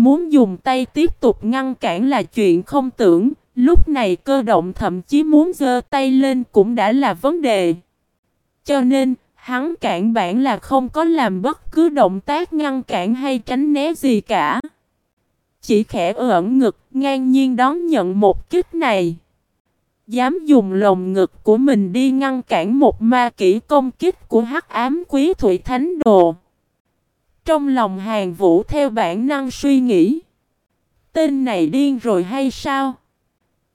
Muốn dùng tay tiếp tục ngăn cản là chuyện không tưởng, lúc này cơ động thậm chí muốn giơ tay lên cũng đã là vấn đề. Cho nên, hắn cản bản là không có làm bất cứ động tác ngăn cản hay tránh né gì cả. Chỉ khẽ ẩn ngực, ngang nhiên đón nhận một kích này. Dám dùng lồng ngực của mình đi ngăn cản một ma kỹ công kích của hắc ám quý thủy thánh đồ. Trong lòng hàng vũ theo bản năng suy nghĩ. Tên này điên rồi hay sao?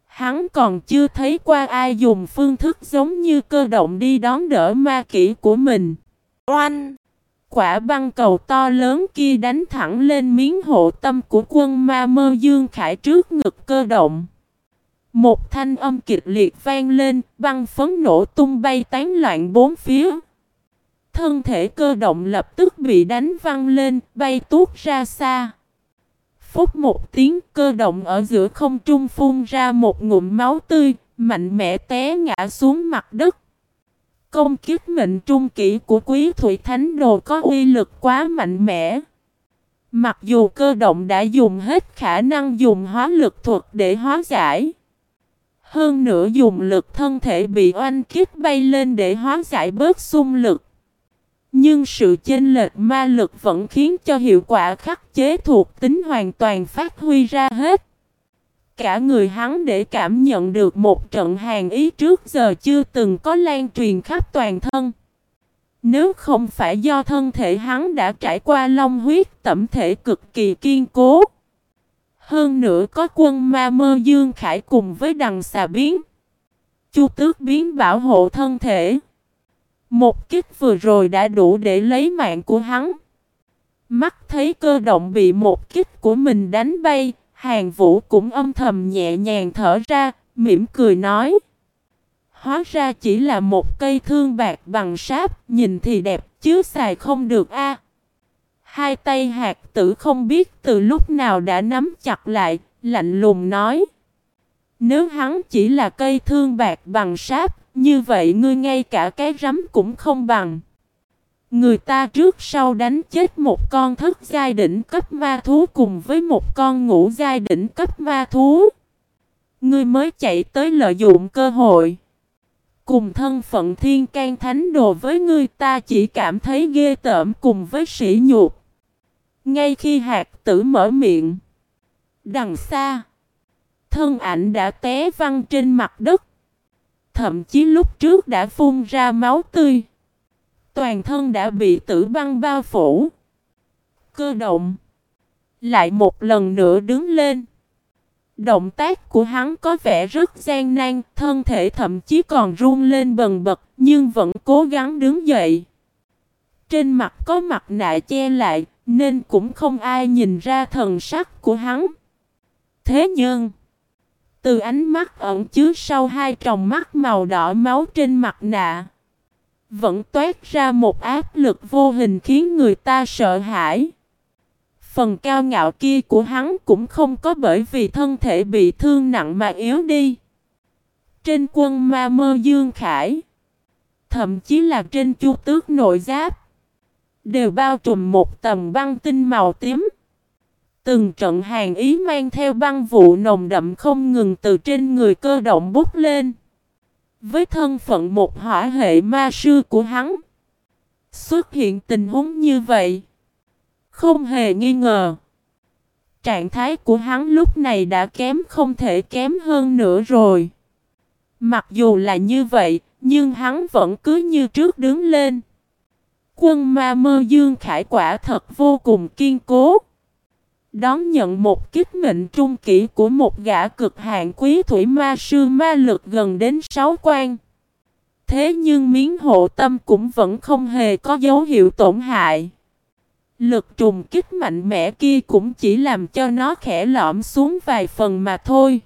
Hắn còn chưa thấy qua ai dùng phương thức giống như cơ động đi đón đỡ ma kỹ của mình. Oanh! Quả băng cầu to lớn kia đánh thẳng lên miếng hộ tâm của quân ma mơ dương khải trước ngực cơ động. Một thanh âm kịch liệt vang lên, băng phấn nổ tung bay tán loạn bốn phía. Thân thể cơ động lập tức bị đánh văng lên, bay tuốt ra xa. Phút một tiếng cơ động ở giữa không trung phun ra một ngụm máu tươi, mạnh mẽ té ngã xuống mặt đất. Công kiếp mệnh trung kỹ của quý thủy thánh đồ có uy lực quá mạnh mẽ. Mặc dù cơ động đã dùng hết khả năng dùng hóa lực thuật để hóa giải. Hơn nữa dùng lực thân thể bị oanh kiếp bay lên để hóa giải bớt xung lực. Nhưng sự chênh lệch ma lực vẫn khiến cho hiệu quả khắc chế thuộc tính hoàn toàn phát huy ra hết. Cả người hắn để cảm nhận được một trận hàng ý trước giờ chưa từng có lan truyền khắp toàn thân. Nếu không phải do thân thể hắn đã trải qua long huyết, tẩm thể cực kỳ kiên cố. Hơn nữa có quân ma mơ dương khải cùng với đằng xà biến. Chu tước biến bảo hộ thân thể. Một kích vừa rồi đã đủ để lấy mạng của hắn. Mắt thấy cơ động bị một kích của mình đánh bay, hàng vũ cũng âm thầm nhẹ nhàng thở ra, mỉm cười nói. Hóa ra chỉ là một cây thương bạc bằng sáp, nhìn thì đẹp chứ xài không được a. Hai tay hạt tử không biết từ lúc nào đã nắm chặt lại, lạnh lùng nói. Nếu hắn chỉ là cây thương bạc bằng sáp, như vậy ngươi ngay cả cái rắm cũng không bằng. Người ta trước sau đánh chết một con thất giai đỉnh cấp ma thú cùng với một con ngũ giai đỉnh cấp ma thú. Ngươi mới chạy tới lợi dụng cơ hội. Cùng thân phận thiên can thánh đồ với ngươi ta chỉ cảm thấy ghê tởm cùng với sỉ nhục. Ngay khi hạt tử mở miệng. Đằng xa. Thân ảnh đã té văng trên mặt đất. Thậm chí lúc trước đã phun ra máu tươi. Toàn thân đã bị tử băng bao phủ. Cơ động. Lại một lần nữa đứng lên. Động tác của hắn có vẻ rất gian nan, thân thể thậm chí còn run lên bần bật, nhưng vẫn cố gắng đứng dậy. Trên mặt có mặt nạ che lại, nên cũng không ai nhìn ra thần sắc của hắn. Thế nhưng, từ ánh mắt ẩn chứa sau hai tròng mắt màu đỏ máu trên mặt nạ, vẫn toát ra một áp lực vô hình khiến người ta sợ hãi. Phần cao ngạo kia của hắn cũng không có bởi vì thân thể bị thương nặng mà yếu đi. Trên quân ma mơ dương khải, thậm chí là trên chu tước nội giáp, đều bao trùm một tầng băng tinh màu tím. Từng trận hàng ý mang theo băng vụ nồng đậm không ngừng từ trên người cơ động bút lên. Với thân phận một hỏa hệ ma sư của hắn, xuất hiện tình huống như vậy, không hề nghi ngờ. Trạng thái của hắn lúc này đã kém không thể kém hơn nữa rồi. Mặc dù là như vậy, nhưng hắn vẫn cứ như trước đứng lên. Quân ma mơ dương khải quả thật vô cùng kiên cố. Đón nhận một kích mệnh trung kỷ của một gã cực hạn quý thủy ma sư ma lực gần đến sáu quan. Thế nhưng miếng hộ tâm cũng vẫn không hề có dấu hiệu tổn hại. Lực trùng kích mạnh mẽ kia cũng chỉ làm cho nó khẽ lõm xuống vài phần mà thôi.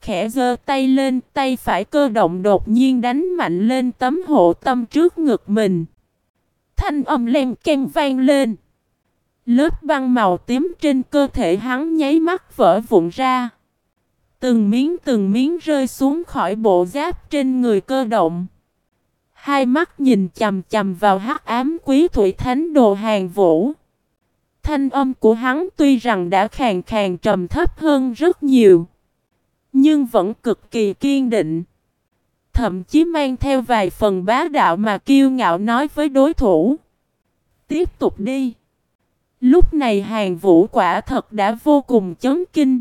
Khẽ giơ tay lên, tay phải cơ động đột nhiên đánh mạnh lên tấm hộ tâm trước ngực mình. Thanh âm len ken vang lên. Lớp băng màu tím trên cơ thể hắn nháy mắt vỡ vụn ra. Từng miếng từng miếng rơi xuống khỏi bộ giáp trên người cơ động. Hai mắt nhìn chầm chầm vào hắc ám quý thủy thánh đồ hàng vũ. Thanh âm của hắn tuy rằng đã khàn khàn trầm thấp hơn rất nhiều, nhưng vẫn cực kỳ kiên định. Thậm chí mang theo vài phần bá đạo mà kiêu ngạo nói với đối thủ. Tiếp tục đi. Lúc này hàng vũ quả thật đã vô cùng chấn kinh.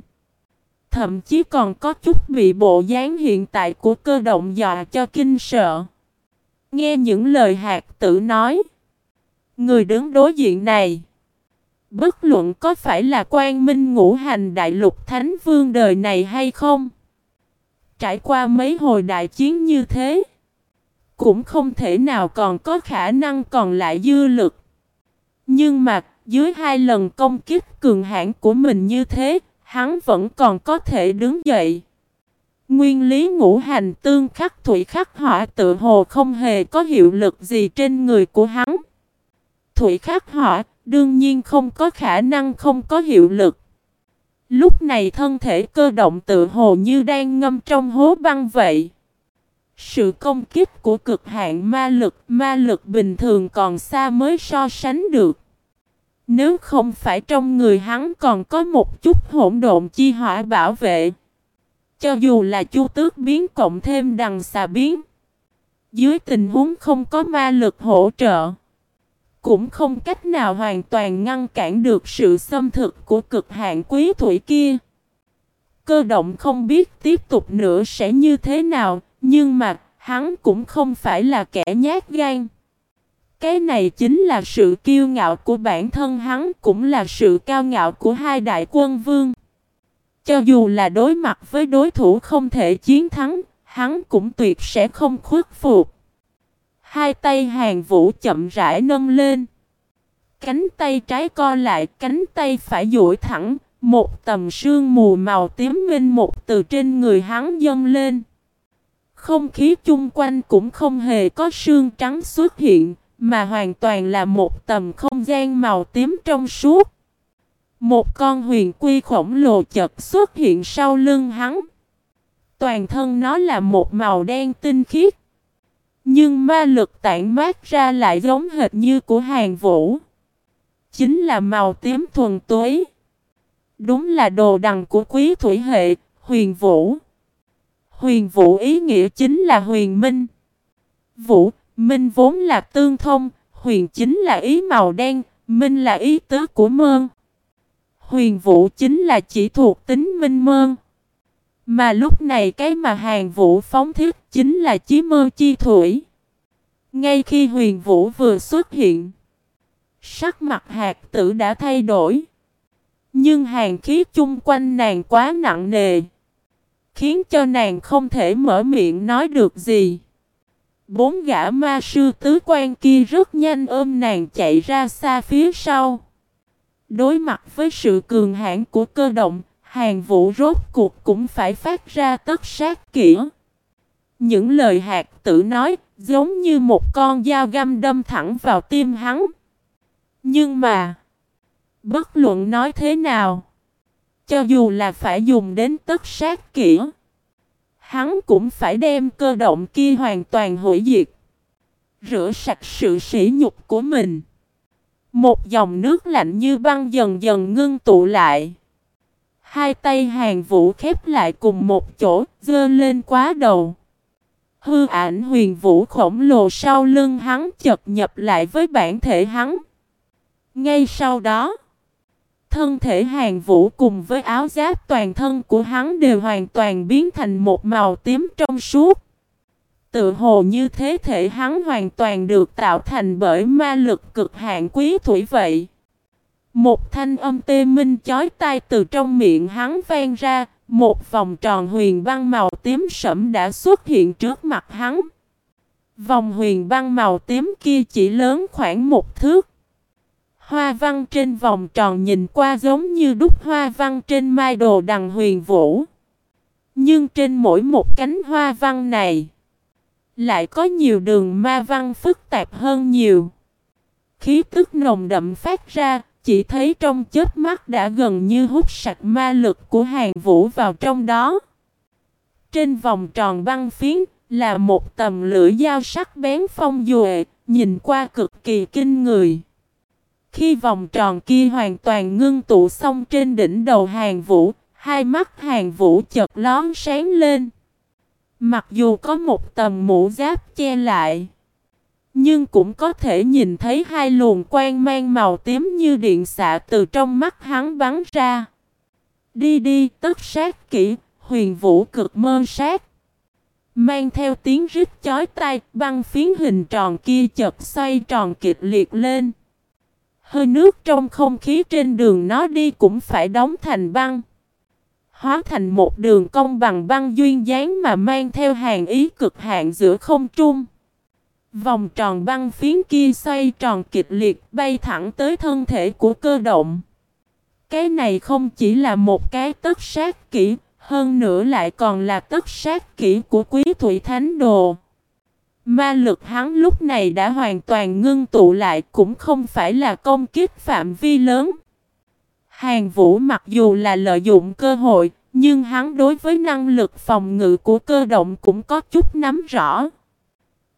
Thậm chí còn có chút bị bộ dáng hiện tại của cơ động dọa cho kinh sợ. Nghe những lời hạt tử nói. Người đứng đối diện này. Bất luận có phải là quan minh ngũ hành đại lục thánh vương đời này hay không. Trải qua mấy hồi đại chiến như thế. Cũng không thể nào còn có khả năng còn lại dư lực. Nhưng mà dưới hai lần công kích cường hãn của mình như thế, hắn vẫn còn có thể đứng dậy. Nguyên lý ngũ hành tương khắc thủy khắc hỏa tự hồ không hề có hiệu lực gì trên người của hắn. Thủy khắc hỏa đương nhiên không có khả năng không có hiệu lực. Lúc này thân thể cơ động tự hồ như đang ngâm trong hố băng vậy. Sự công kích của cực hạn ma lực, ma lực bình thường còn xa mới so sánh được. Nếu không phải trong người hắn còn có một chút hỗn độn chi hỏa bảo vệ. Cho dù là chu tước biến cộng thêm đằng xà biến. Dưới tình huống không có ma lực hỗ trợ. Cũng không cách nào hoàn toàn ngăn cản được sự xâm thực của cực hạn quý thủy kia. Cơ động không biết tiếp tục nữa sẽ như thế nào. Nhưng mà hắn cũng không phải là kẻ nhát gan. Cái này chính là sự kiêu ngạo của bản thân hắn cũng là sự cao ngạo của hai đại quân vương. Cho dù là đối mặt với đối thủ không thể chiến thắng, hắn cũng tuyệt sẽ không khuất phục. Hai tay hàng vũ chậm rãi nâng lên. Cánh tay trái co lại, cánh tay phải duỗi thẳng, một tầm sương mù màu tím minh một từ trên người hắn dâng lên. Không khí chung quanh cũng không hề có sương trắng xuất hiện, mà hoàn toàn là một tầm không gian màu tím trong suốt. Một con huyền quy khổng lồ chật xuất hiện sau lưng hắn. Toàn thân nó là một màu đen tinh khiết. Nhưng ma lực tản mát ra lại giống hệt như của hàng vũ. Chính là màu tím thuần túy. Đúng là đồ đằng của quý thủy hệ, huyền vũ. Huyền vũ ý nghĩa chính là huyền minh. Vũ, minh vốn là tương thông, huyền chính là ý màu đen, minh là ý tứ của mơn. Huyền vũ chính là chỉ thuộc tính minh mơn. Mà lúc này cái mà hàng vũ phóng thiết chính là chí mơ chi thủy. Ngay khi huyền vũ vừa xuất hiện, sắc mặt hạt tử đã thay đổi. Nhưng hàng khí chung quanh nàng quá nặng nề. Khiến cho nàng không thể mở miệng nói được gì. Bốn gã ma sư tứ quan kia rất nhanh ôm nàng chạy ra xa phía sau. Đối mặt với sự cường hãn của cơ động, hàng vũ rốt cuộc cũng phải phát ra tất sát kỹ. Những lời hạt tử nói giống như một con dao găm đâm thẳng vào tim hắn. Nhưng mà, bất luận nói thế nào, cho dù là phải dùng đến tất sát kỹ, hắn cũng phải đem cơ động kia hoàn toàn hủy diệt. Rửa sạch sự sỉ nhục của mình. Một dòng nước lạnh như băng dần dần ngưng tụ lại. Hai tay hàng vũ khép lại cùng một chỗ, dơ lên quá đầu. Hư ảnh huyền vũ khổng lồ sau lưng hắn chật nhập lại với bản thể hắn. Ngay sau đó, thân thể hàng vũ cùng với áo giáp toàn thân của hắn đều hoàn toàn biến thành một màu tím trong suốt. Tự hồ như thế thể hắn hoàn toàn được tạo thành bởi ma lực cực hạn quý thủy vậy. Một thanh âm tê minh chói tai từ trong miệng hắn vang ra, một vòng tròn huyền băng màu tím sẫm đã xuất hiện trước mặt hắn. Vòng huyền băng màu tím kia chỉ lớn khoảng một thước. Hoa văn trên vòng tròn nhìn qua giống như đúc hoa văn trên mai đồ đằng huyền vũ. Nhưng trên mỗi một cánh hoa văn này, lại có nhiều đường ma văn phức tạp hơn nhiều. Khí tức nồng đậm phát ra, chỉ thấy trong chết mắt đã gần như hút sạch ma lực của hàng vũ vào trong đó. Trên vòng tròn băng phiến là một tầm lưỡi dao sắc bén phong duệ, nhìn qua cực kỳ kinh người. Khi vòng tròn kia hoàn toàn ngưng tụ xong trên đỉnh đầu hàng vũ, hai mắt hàng vũ chợt lón sáng lên. Mặc dù có một tầm mũ giáp che lại, nhưng cũng có thể nhìn thấy hai luồng quang mang màu tím như điện xạ từ trong mắt hắn bắn ra. Đi đi, tất sát kỹ, huyền vũ cực mơ sát. Mang theo tiếng rít chói tai, băng phiến hình tròn kia chợt xoay tròn kịch liệt lên. Hơi nước trong không khí trên đường nó đi cũng phải đóng thành băng. Hóa thành một đường cong bằng băng duyên dáng mà mang theo hàng ý cực hạn giữa không trung. Vòng tròn băng phiến kia xoay tròn kịch liệt bay thẳng tới thân thể của cơ động. Cái này không chỉ là một cái tất sát kỹ, hơn nữa lại còn là tất sát kỹ của quý thủy thánh đồ. Ma lực hắn lúc này đã hoàn toàn ngưng tụ lại cũng không phải là công kích phạm vi lớn. Hàng vũ mặc dù là lợi dụng cơ hội, nhưng hắn đối với năng lực phòng ngự của cơ động cũng có chút nắm rõ.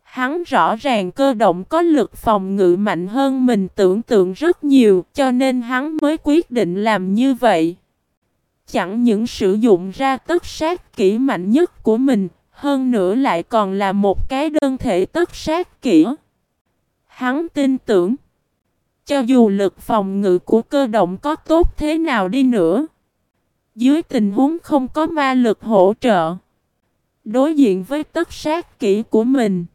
Hắn rõ ràng cơ động có lực phòng ngự mạnh hơn mình tưởng tượng rất nhiều cho nên hắn mới quyết định làm như vậy. Chẳng những sử dụng ra tất sát kỹ mạnh nhất của mình, hơn nữa lại còn là một cái đơn thể tất sát kỹ. Hắn tin tưởng, cho dù lực phòng ngự của cơ động có tốt thế nào đi nữa, dưới tình huống không có ma lực hỗ trợ, đối diện với tất sát kỹ của mình,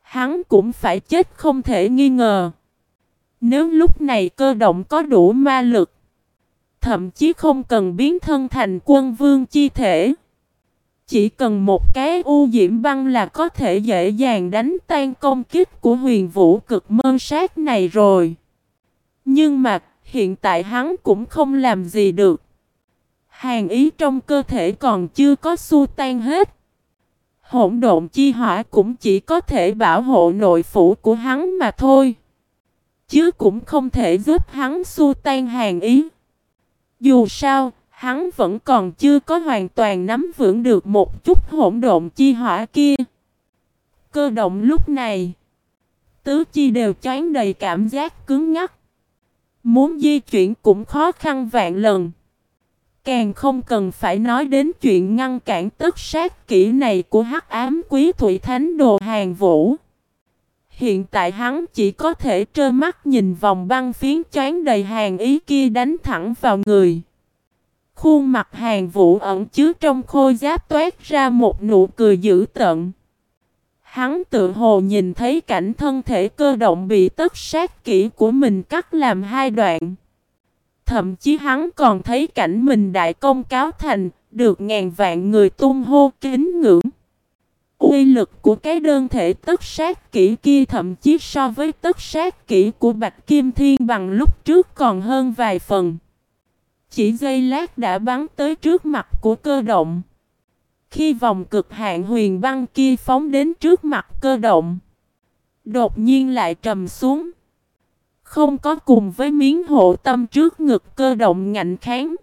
hắn cũng phải chết không thể nghi ngờ. Nếu lúc này cơ động có đủ ma lực, thậm chí không cần biến thân thành quân vương chi thể. Chỉ cần một cái u diễm băng là có thể dễ dàng đánh tan công kích của huyền vũ cực mơ sát này rồi. Nhưng mà hiện tại hắn cũng không làm gì được. Hàng ý trong cơ thể còn chưa có xu tan hết. Hỗn độn chi hỏa cũng chỉ có thể bảo hộ nội phủ của hắn mà thôi. Chứ cũng không thể giúp hắn xua tan hàng ý. Dù sao, hắn vẫn còn chưa có hoàn toàn nắm vững được một chút hỗn độn chi hỏa kia. Cơ động lúc này, tứ chi đều choáng đầy cảm giác cứng ngắc. Muốn di chuyển cũng khó khăn vạn lần. Càng không cần phải nói đến chuyện ngăn cản tức sát kỹ này của hắc ám quý thủy thánh đồ hàng vũ. Hiện tại hắn chỉ có thể trơ mắt nhìn vòng băng phiến choáng đầy hàng ý kia đánh thẳng vào người. Khuôn mặt hàng vũ ẩn chứa trong khôi giáp toát ra một nụ cười dữ tợn. Hắn tự hồ nhìn thấy cảnh thân thể cơ động bị tất sát kỹ của mình cắt làm hai đoạn. Thậm chí hắn còn thấy cảnh mình đại công cáo thành, được ngàn vạn người tung hô kính ngưỡng. Uy lực của cái đơn thể tất sát kỹ kia thậm chí so với tất sát kỹ của Bạch Kim Thiên bằng lúc trước còn hơn vài phần. Chỉ giây lát đã bắn tới trước mặt của cơ động. Khi vòng cực hạn huyền băng kia phóng đến trước mặt cơ động, đột nhiên lại trầm xuống. Không có cùng với miếng hộ tâm trước ngực cơ động ngạnh kháng.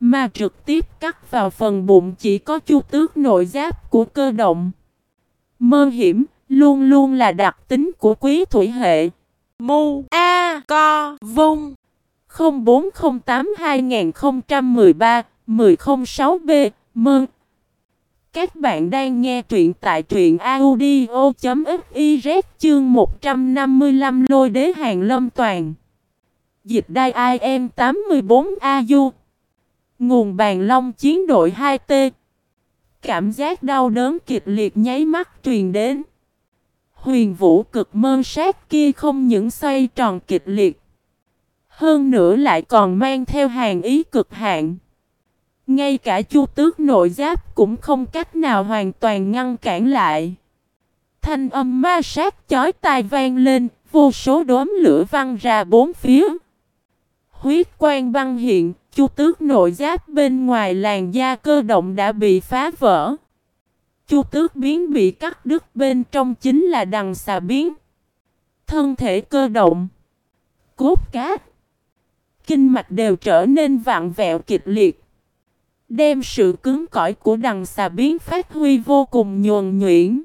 Mà trực tiếp cắt vào phần bụng chỉ có chu tước nội giáp của cơ động. Mơ hiểm luôn luôn là đặc tính của quý thủy hệ. Mu A Co Vung 0408 2013 1006 B Mơ các bạn đang nghe truyện tại truyện audio.fiz chương 155 lôi đế hàng lâm toàn. Dịch đai IM 84AU Nguồn bàn long chiến đội 2T Cảm giác đau đớn kịch liệt nháy mắt truyền đến. Huyền vũ cực mơ sát kia không những xoay tròn kịch liệt. Hơn nữa lại còn mang theo hàng ý cực hạn. Ngay cả chu tước nội giáp cũng không cách nào hoàn toàn ngăn cản lại. Thanh âm ma sát chói tai vang lên, vô số đốm lửa văng ra bốn phía. Huyết quang băng hiện, chu tước nội giáp bên ngoài làn da cơ động đã bị phá vỡ. Chu tước biến bị cắt đứt bên trong chính là đằng xà biến. Thân thể cơ động. Cốt cát. Kinh mạch đều trở nên vặn vẹo kịch liệt. Đem sự cứng cỏi của đằng xà biến phát huy vô cùng nhuần nhuyễn.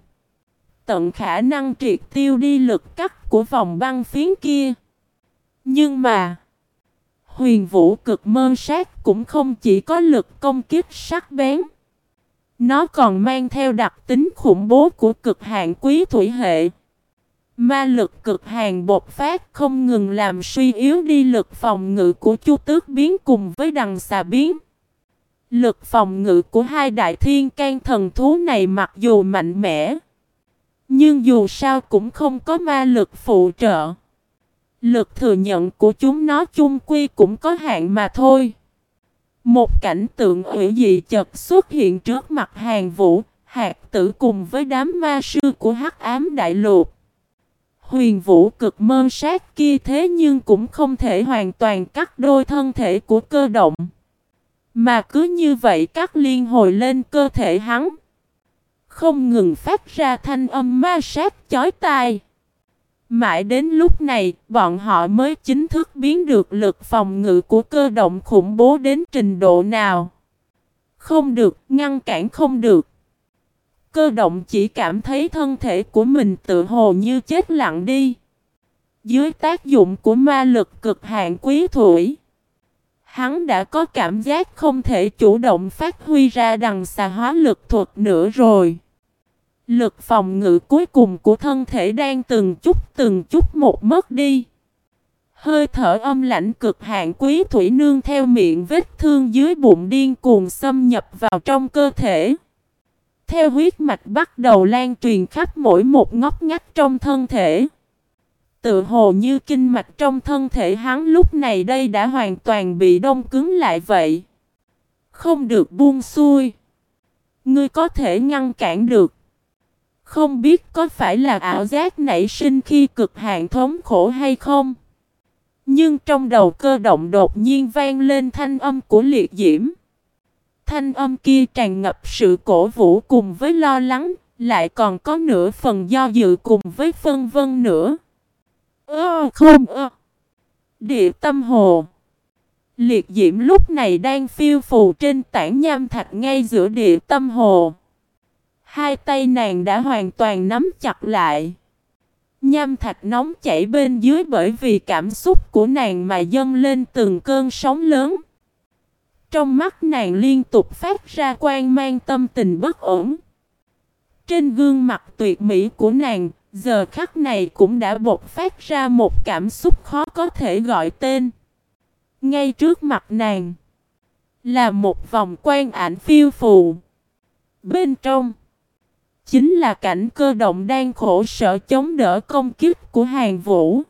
Tận khả năng triệt tiêu đi lực cắt của vòng băng phiến kia. Nhưng mà, huyền vũ cực mơ sát cũng không chỉ có lực công kích sắc bén. Nó còn mang theo đặc tính khủng bố của cực hạn quý thủy hệ. Ma lực cực hàng bột phát không ngừng làm suy yếu đi lực phòng ngự của chu tước biến cùng với đằng xà biến. Lực phòng ngự của hai đại thiên can thần thú này mặc dù mạnh mẽ. Nhưng dù sao cũng không có ma lực phụ trợ. Lực thừa nhận của chúng nó chung quy cũng có hạn mà thôi. Một cảnh tượng hữu dị chợt xuất hiện trước mặt hàng vũ, hạt tử cùng với đám ma sư của hắc ám đại lục. Huyền vũ cực mơ sát kia thế nhưng cũng không thể hoàn toàn cắt đôi thân thể của cơ động. Mà cứ như vậy cắt liên hồi lên cơ thể hắn. Không ngừng phát ra thanh âm ma sát chói tai. Mãi đến lúc này, bọn họ mới chính thức biến được lực phòng ngự của cơ động khủng bố đến trình độ nào. Không được, ngăn cản không được. Cơ động chỉ cảm thấy thân thể của mình tự hồ như chết lặng đi. Dưới tác dụng của ma lực cực hạn quý thủy. Hắn đã có cảm giác không thể chủ động phát huy ra đằng xà hóa lực thuật nữa rồi. Lực phòng ngự cuối cùng của thân thể đang từng chút từng chút một mất đi. Hơi thở âm lãnh cực hạn quý thủy nương theo miệng vết thương dưới bụng điên cuồng xâm nhập vào trong cơ thể. Theo huyết mạch bắt đầu lan truyền khắp mỗi một ngóc ngách trong thân thể. Tự hồ như kinh mạch trong thân thể hắn lúc này đây đã hoàn toàn bị đông cứng lại vậy. Không được buông xuôi. Ngươi có thể ngăn cản được. Không biết có phải là ảo giác nảy sinh khi cực hạn thống khổ hay không? Nhưng trong đầu cơ động đột nhiên vang lên thanh âm của liệt diễm. Thanh âm kia tràn ngập sự cổ vũ cùng với lo lắng, lại còn có nửa phần do dự cùng với phân vân nữa. Ơ không ơ. Địa tâm hồ. Liệt diễm lúc này đang phiêu phù trên tảng nham thạch ngay giữa địa tâm hồ. Hai tay nàng đã hoàn toàn nắm chặt lại. Nham thạch nóng chảy bên dưới bởi vì cảm xúc của nàng mà dâng lên từng cơn sóng lớn. Trong mắt nàng liên tục phát ra quan mang tâm tình bất ổn. Trên gương mặt tuyệt mỹ của nàng, giờ khắc này cũng đã bộc phát ra một cảm xúc khó có thể gọi tên. Ngay trước mặt nàng là một vòng quan ảnh phiêu phù. Bên trong chính là cảnh cơ động đang khổ sở chống đỡ công kiếp của hàng vũ.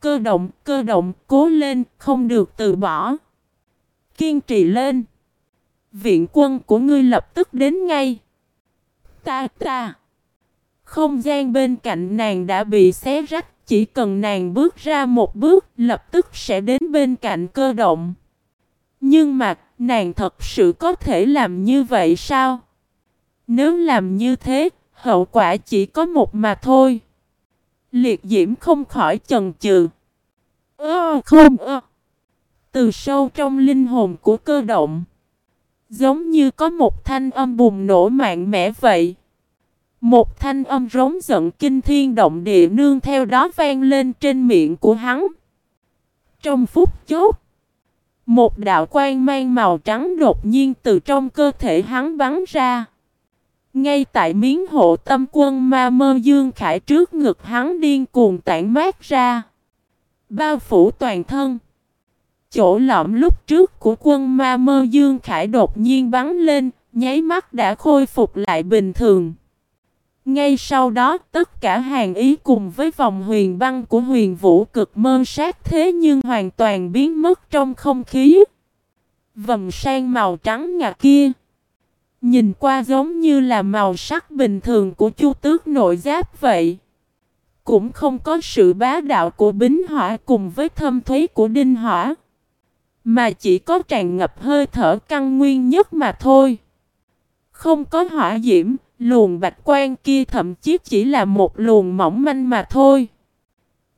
Cơ động, cơ động, cố lên, không được từ bỏ. Kiên trì lên. Viện quân của ngươi lập tức đến ngay. Ta ta. Không gian bên cạnh nàng đã bị xé rách. Chỉ cần nàng bước ra một bước lập tức sẽ đến bên cạnh cơ động. Nhưng mà nàng thật sự có thể làm như vậy sao? Nếu làm như thế, hậu quả chỉ có một mà thôi. Liệt diễm không khỏi chần chừ. Ơ không ơ. Từ sâu trong linh hồn của cơ động. Giống như có một thanh âm bùng nổ mạnh mẽ vậy. Một thanh âm rống giận kinh thiên động địa nương theo đó vang lên trên miệng của hắn. Trong phút chốt. Một đạo quang mang màu trắng đột nhiên từ trong cơ thể hắn bắn ra. Ngay tại miếng hộ tâm quân ma mơ dương khải trước ngực hắn điên cuồng tản mát ra. Bao phủ toàn thân. Chỗ lõm lúc trước của quân ma mơ dương khải đột nhiên bắn lên, nháy mắt đã khôi phục lại bình thường. Ngay sau đó tất cả hàng ý cùng với vòng huyền băng của huyền vũ cực mơ sát thế nhưng hoàn toàn biến mất trong không khí. Vầm sang màu trắng ngà kia. Nhìn qua giống như là màu sắc bình thường của chu tước nội giáp vậy. Cũng không có sự bá đạo của bính hỏa cùng với thâm thúy của đinh hỏa. Mà chỉ có tràn ngập hơi thở căn nguyên nhất mà thôi. Không có hỏa diễm, luồng bạch quan kia thậm chí chỉ là một luồng mỏng manh mà thôi.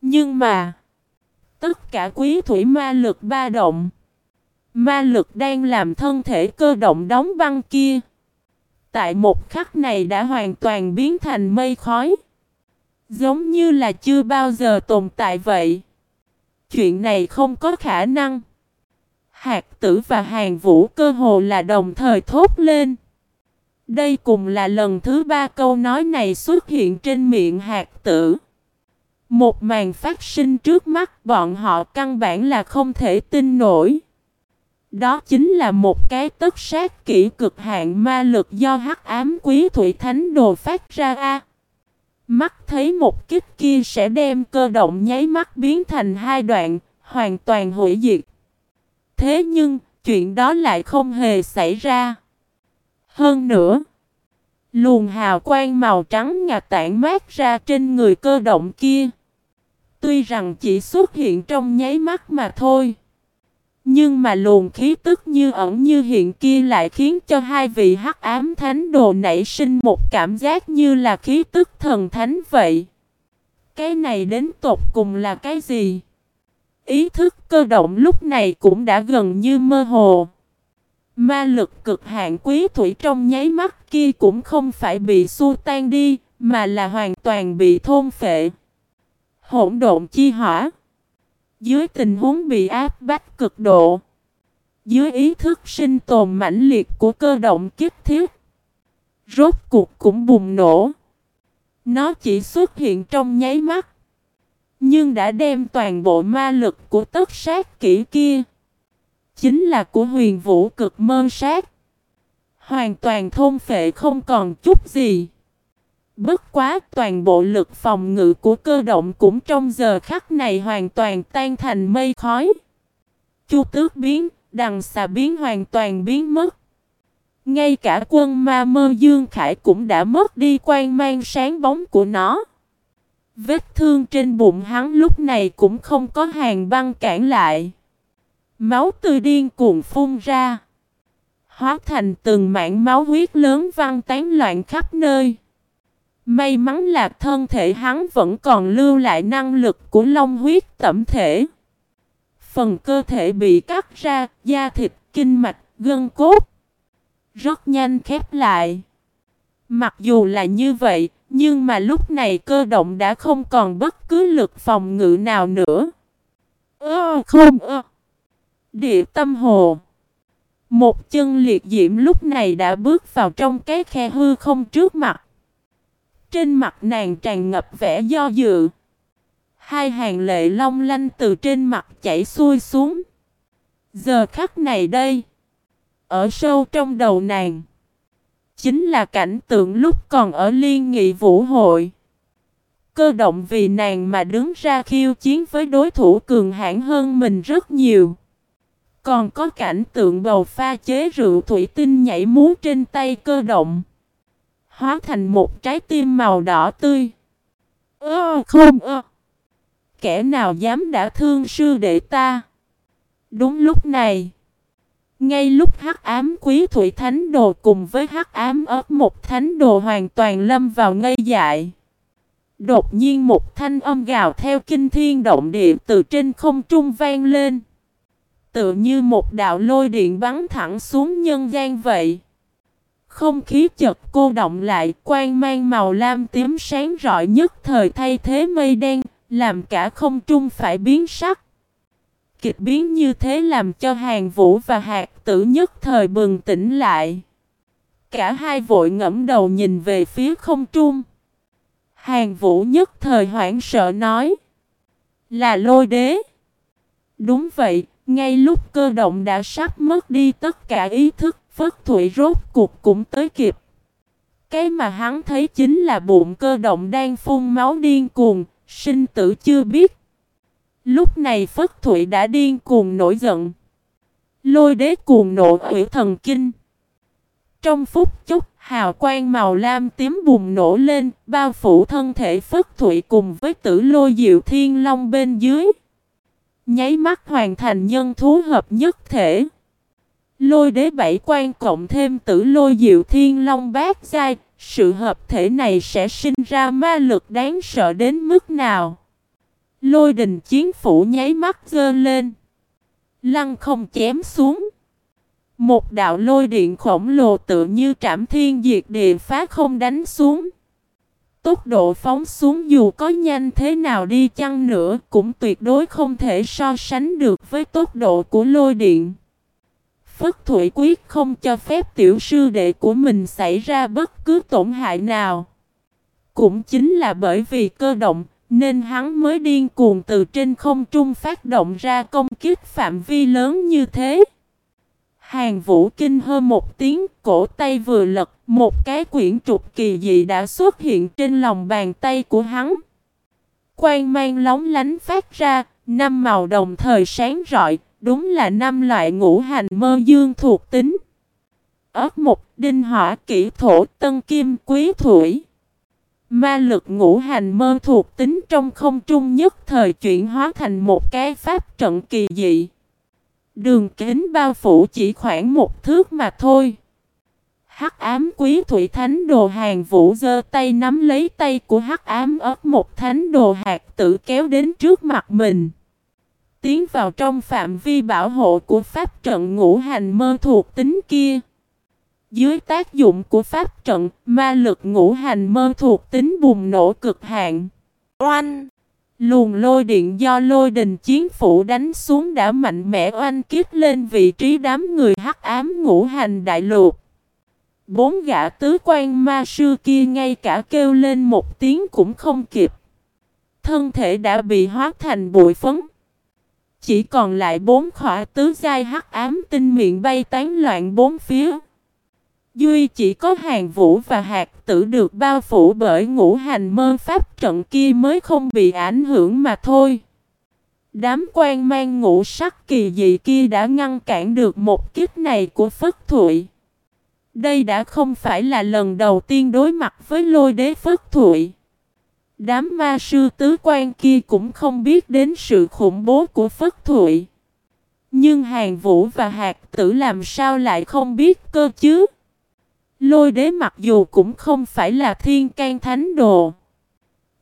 Nhưng mà, tất cả quý thủy ma lực ba động. Ma lực đang làm thân thể cơ động đóng băng kia tại một khắc này đã hoàn toàn biến thành mây khói. Giống như là chưa bao giờ tồn tại vậy. chuyện này không có khả năng. Hạt tử và hàng vũ cơ hồ là đồng thời thốt lên. Đây cùng là lần thứ ba câu nói này xuất hiện trên miệng hạt tử. Một màn phát sinh trước mắt bọn họ căn bản là không thể tin nổi. Đó chính là một cái tất sát kỹ cực hạn ma lực do hắc ám quý thủy thánh đồ phát ra a. Mắt thấy một kích kia sẽ đem cơ động nháy mắt biến thành hai đoạn, hoàn toàn hủy diệt. Thế nhưng, chuyện đó lại không hề xảy ra. Hơn nữa, luồng hào quang màu trắng ngà tản mát ra trên người cơ động kia. Tuy rằng chỉ xuất hiện trong nháy mắt mà thôi. Nhưng mà luồng khí tức như ẩn như hiện kia lại khiến cho hai vị hắc ám thánh đồ nảy sinh một cảm giác như là khí tức thần thánh vậy. Cái này đến tột cùng là cái gì? Ý thức cơ động lúc này cũng đã gần như mơ hồ. Ma lực cực hạn quý thủy trong nháy mắt kia cũng không phải bị xua tan đi, mà là hoàn toàn bị thôn phệ. Hỗn độn chi hỏa. Dưới tình huống bị áp bách cực độ. Dưới ý thức sinh tồn mãnh liệt của cơ động kiếp thiết. Rốt cuộc cũng bùng nổ. Nó chỉ xuất hiện trong nháy mắt. Nhưng đã đem toàn bộ ma lực của tất sát kỹ kia. Chính là của huyền vũ cực mơ sát. Hoàn toàn thôn phệ không còn chút gì. Bất quá toàn bộ lực phòng ngự của cơ động cũng trong giờ khắc này hoàn toàn tan thành mây khói. Chu tước biến, đằng xà biến hoàn toàn biến mất. Ngay cả quân ma mơ Dương Khải cũng đã mất đi quan mang sáng bóng của nó. Vết thương trên bụng hắn lúc này cũng không có hàng băng cản lại. Máu tươi điên cuồng phun ra. Hóa thành từng mảng máu huyết lớn văng tán loạn khắp nơi. May mắn là thân thể hắn vẫn còn lưu lại năng lực của long huyết tẩm thể. Phần cơ thể bị cắt ra, da thịt, kinh mạch, gân cốt. Rất nhanh khép lại. Mặc dù là như vậy, nhưng mà lúc này cơ động đã không còn bất cứ lực phòng ngự nào nữa. Ơ, không ơ. Địa tâm hồ. Một chân liệt diễm lúc này đã bước vào trong cái khe hư không trước mặt. Trên mặt nàng tràn ngập vẻ do dự. Hai hàng lệ long lanh từ trên mặt chảy xuôi xuống. Giờ khắc này đây. Ở sâu trong đầu nàng. Chính là cảnh tượng lúc còn ở liên nghị vũ hội. Cơ động vì nàng mà đứng ra khiêu chiến với đối thủ cường hãn hơn mình rất nhiều. Còn có cảnh tượng bầu pha chế rượu thủy tinh nhảy múa trên tay cơ động hóa thành một trái tim màu đỏ tươi. Ơ không ơ. Kẻ nào dám đã thương sư đệ ta? Đúng lúc này, ngay lúc hắc ám quý thủy thánh đồ cùng với hắc ám ớt một thánh đồ hoàn toàn lâm vào ngây dại. Đột nhiên một thanh âm gào theo kinh thiên động địa từ trên không trung vang lên. Tựa như một đạo lôi điện bắn thẳng xuống nhân gian vậy. Không khí chật cô động lại, quang mang màu lam tím sáng rọi nhất thời thay thế mây đen, làm cả không trung phải biến sắc. Kịch biến như thế làm cho hàng vũ và hạt tử nhất thời bừng tỉnh lại. Cả hai vội ngẫm đầu nhìn về phía không trung. Hàng vũ nhất thời hoảng sợ nói. Là lôi đế. Đúng vậy, ngay lúc cơ động đã sắp mất đi tất cả ý thức, Phất Thụy rốt cuộc cũng tới kịp. Cái mà hắn thấy chính là bụng cơ động đang phun máu điên cuồng, sinh tử chưa biết. Lúc này Phất Thụy đã điên cuồng nổi giận. Lôi đế cuồng nộ hủy thần kinh. Trong phút chốc, hào quang màu lam tím bùng nổ lên, bao phủ thân thể Phất Thụy cùng với tử lôi diệu thiên long bên dưới. Nháy mắt hoàn thành nhân thú hợp nhất thể. Lôi đế bảy quan cộng thêm tử lôi diệu thiên long bát giai, sự hợp thể này sẽ sinh ra ma lực đáng sợ đến mức nào. Lôi đình chiến phủ nháy mắt dơ lên. Lăng không chém xuống. Một đạo lôi điện khổng lồ tự như trảm thiên diệt địa phá không đánh xuống. tốc độ phóng xuống dù có nhanh thế nào đi chăng nữa cũng tuyệt đối không thể so sánh được với tốc độ của lôi điện. Phất Thủy quyết không cho phép tiểu sư đệ của mình xảy ra bất cứ tổn hại nào. Cũng chính là bởi vì cơ động, nên hắn mới điên cuồng từ trên không trung phát động ra công kích phạm vi lớn như thế. Hàng vũ kinh hơ một tiếng, cổ tay vừa lật, một cái quyển trục kỳ dị đã xuất hiện trên lòng bàn tay của hắn. Quang mang lóng lánh phát ra, năm màu đồng thời sáng rọi, đúng là năm loại ngũ hành mơ dương thuộc tính. Ất mục, đinh hỏa, kỹ thổ, tân kim, quý thủy. Ma lực ngũ hành mơ thuộc tính trong không trung nhất thời chuyển hóa thành một cái pháp trận kỳ dị. Đường kính bao phủ chỉ khoảng một thước mà thôi. Hắc ám quý thủy thánh đồ hàng vũ giơ tay nắm lấy tay của hắc ám ớt một thánh đồ hạt tử kéo đến trước mặt mình. Tiến vào trong phạm vi bảo hộ của pháp trận ngũ hành mơ thuộc tính kia. Dưới tác dụng của pháp trận, ma lực ngũ hành mơ thuộc tính bùng nổ cực hạn. Oanh! Luồng lôi điện do lôi đình chiến phủ đánh xuống đã mạnh mẽ oanh kiếp lên vị trí đám người hắc ám ngũ hành đại lục. Bốn gã tứ quan ma sư kia ngay cả kêu lên một tiếng cũng không kịp. Thân thể đã bị hóa thành bụi phấn. Chỉ còn lại bốn khỏa tứ giai hắc ám tinh miệng bay tán loạn bốn phía. Duy chỉ có hàng vũ và hạt tử được bao phủ bởi ngũ hành mơ pháp trận kia mới không bị ảnh hưởng mà thôi. Đám quan mang ngũ sắc kỳ dị kia đã ngăn cản được một kiếp này của Phất Thụy. Đây đã không phải là lần đầu tiên đối mặt với lôi đế Phất Thụy. Đám ma sư tứ quan kia cũng không biết đến sự khủng bố của Phất Thụy. Nhưng Hàng Vũ và Hạt Tử làm sao lại không biết cơ chứ? Lôi đế mặc dù cũng không phải là thiên can thánh đồ.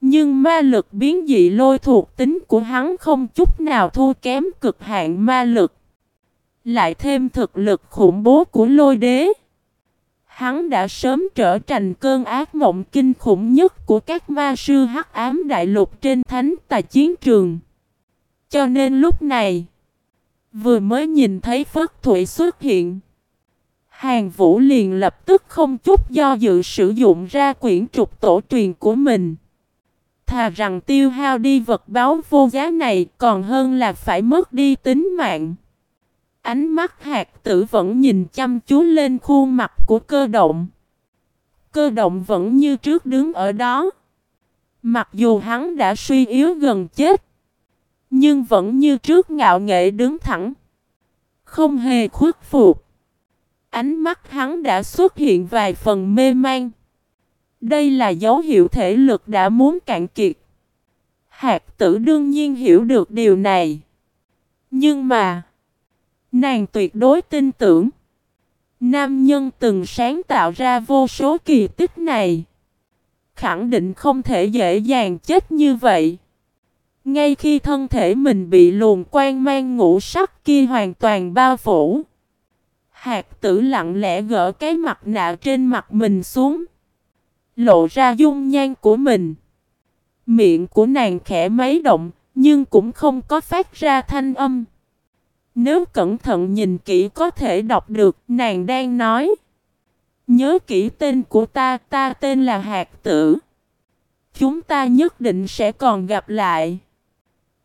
Nhưng ma lực biến dị lôi thuộc tính của hắn không chút nào thua kém cực hạn ma lực. Lại thêm thực lực khủng bố của lôi đế. Hắn đã sớm trở thành cơn ác mộng kinh khủng nhất của các ma sư hắc ám đại lục trên thánh tài chiến trường. Cho nên lúc này, vừa mới nhìn thấy Phất Thủy xuất hiện. Hàng Vũ liền lập tức không chút do dự sử dụng ra quyển trục tổ truyền của mình. Thà rằng tiêu hao đi vật báo vô giá này còn hơn là phải mất đi tính mạng. Ánh mắt hạt tử vẫn nhìn chăm chú lên khuôn mặt của cơ động. Cơ động vẫn như trước đứng ở đó. Mặc dù hắn đã suy yếu gần chết. Nhưng vẫn như trước ngạo nghệ đứng thẳng. Không hề khuất phục. Ánh mắt hắn đã xuất hiện vài phần mê man. Đây là dấu hiệu thể lực đã muốn cạn kiệt. Hạt tử đương nhiên hiểu được điều này. Nhưng mà, nàng tuyệt đối tin tưởng. Nam nhân từng sáng tạo ra vô số kỳ tích này. Khẳng định không thể dễ dàng chết như vậy. Ngay khi thân thể mình bị luồng quan mang ngũ sắc kia hoàn toàn bao phủ. Hạt tử lặng lẽ gỡ cái mặt nạ trên mặt mình xuống. Lộ ra dung nhan của mình. Miệng của nàng khẽ mấy động, nhưng cũng không có phát ra thanh âm. Nếu cẩn thận nhìn kỹ có thể đọc được, nàng đang nói. Nhớ kỹ tên của ta, ta tên là Hạt Tử. Chúng ta nhất định sẽ còn gặp lại.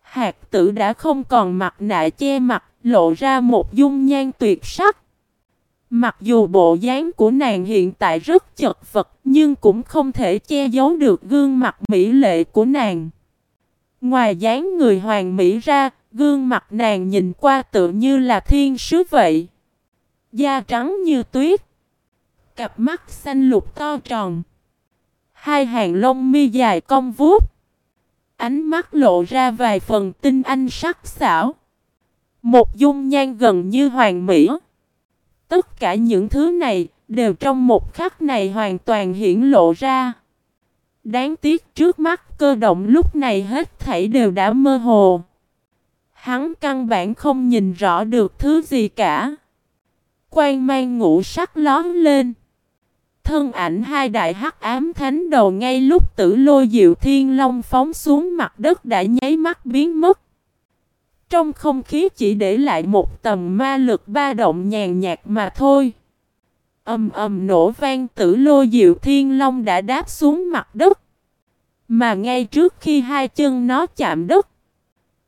Hạt tử đã không còn mặt nạ che mặt, lộ ra một dung nhan tuyệt sắc. Mặc dù bộ dáng của nàng hiện tại rất chật vật nhưng cũng không thể che giấu được gương mặt mỹ lệ của nàng. Ngoài dáng người hoàng mỹ ra, gương mặt nàng nhìn qua tự như là thiên sứ vậy. Da trắng như tuyết. Cặp mắt xanh lục to tròn. Hai hàng lông mi dài cong vuốt. Ánh mắt lộ ra vài phần tinh anh sắc xảo. Một dung nhan gần như hoàng mỹ. Tất cả những thứ này đều trong một khắc này hoàn toàn hiển lộ ra. Đáng tiếc trước mắt cơ động lúc này hết thảy đều đã mơ hồ. Hắn căn bản không nhìn rõ được thứ gì cả. Quang mang ngũ sắc lón lên. thân ảnh hai đại hắc ám thánh đầu ngay lúc tử lôi diệu thiên long phóng xuống mặt đất đã nháy mắt biến mất. Trong không khí chỉ để lại một tầng ma lực ba động nhàn nhạt mà thôi. Âm ầm nổ vang tử lôi diệu thiên long đã đáp xuống mặt đất. Mà ngay trước khi hai chân nó chạm đất,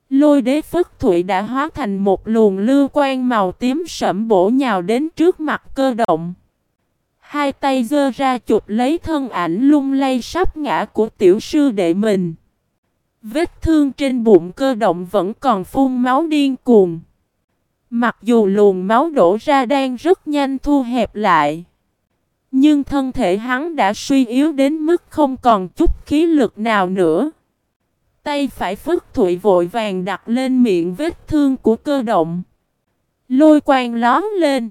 lôi đế phất thụy đã hóa thành một luồng lưu quan màu tím sẫm bổ nhào đến trước mặt cơ động. Hai tay giơ ra chụp lấy thân ảnh lung lay sắp ngã của tiểu sư đệ mình. Vết thương trên bụng cơ động vẫn còn phun máu điên cuồng. Mặc dù luồng máu đổ ra đang rất nhanh thu hẹp lại. Nhưng thân thể hắn đã suy yếu đến mức không còn chút khí lực nào nữa. Tay phải phức thụy vội vàng đặt lên miệng vết thương của cơ động. Lôi quang lóm lên.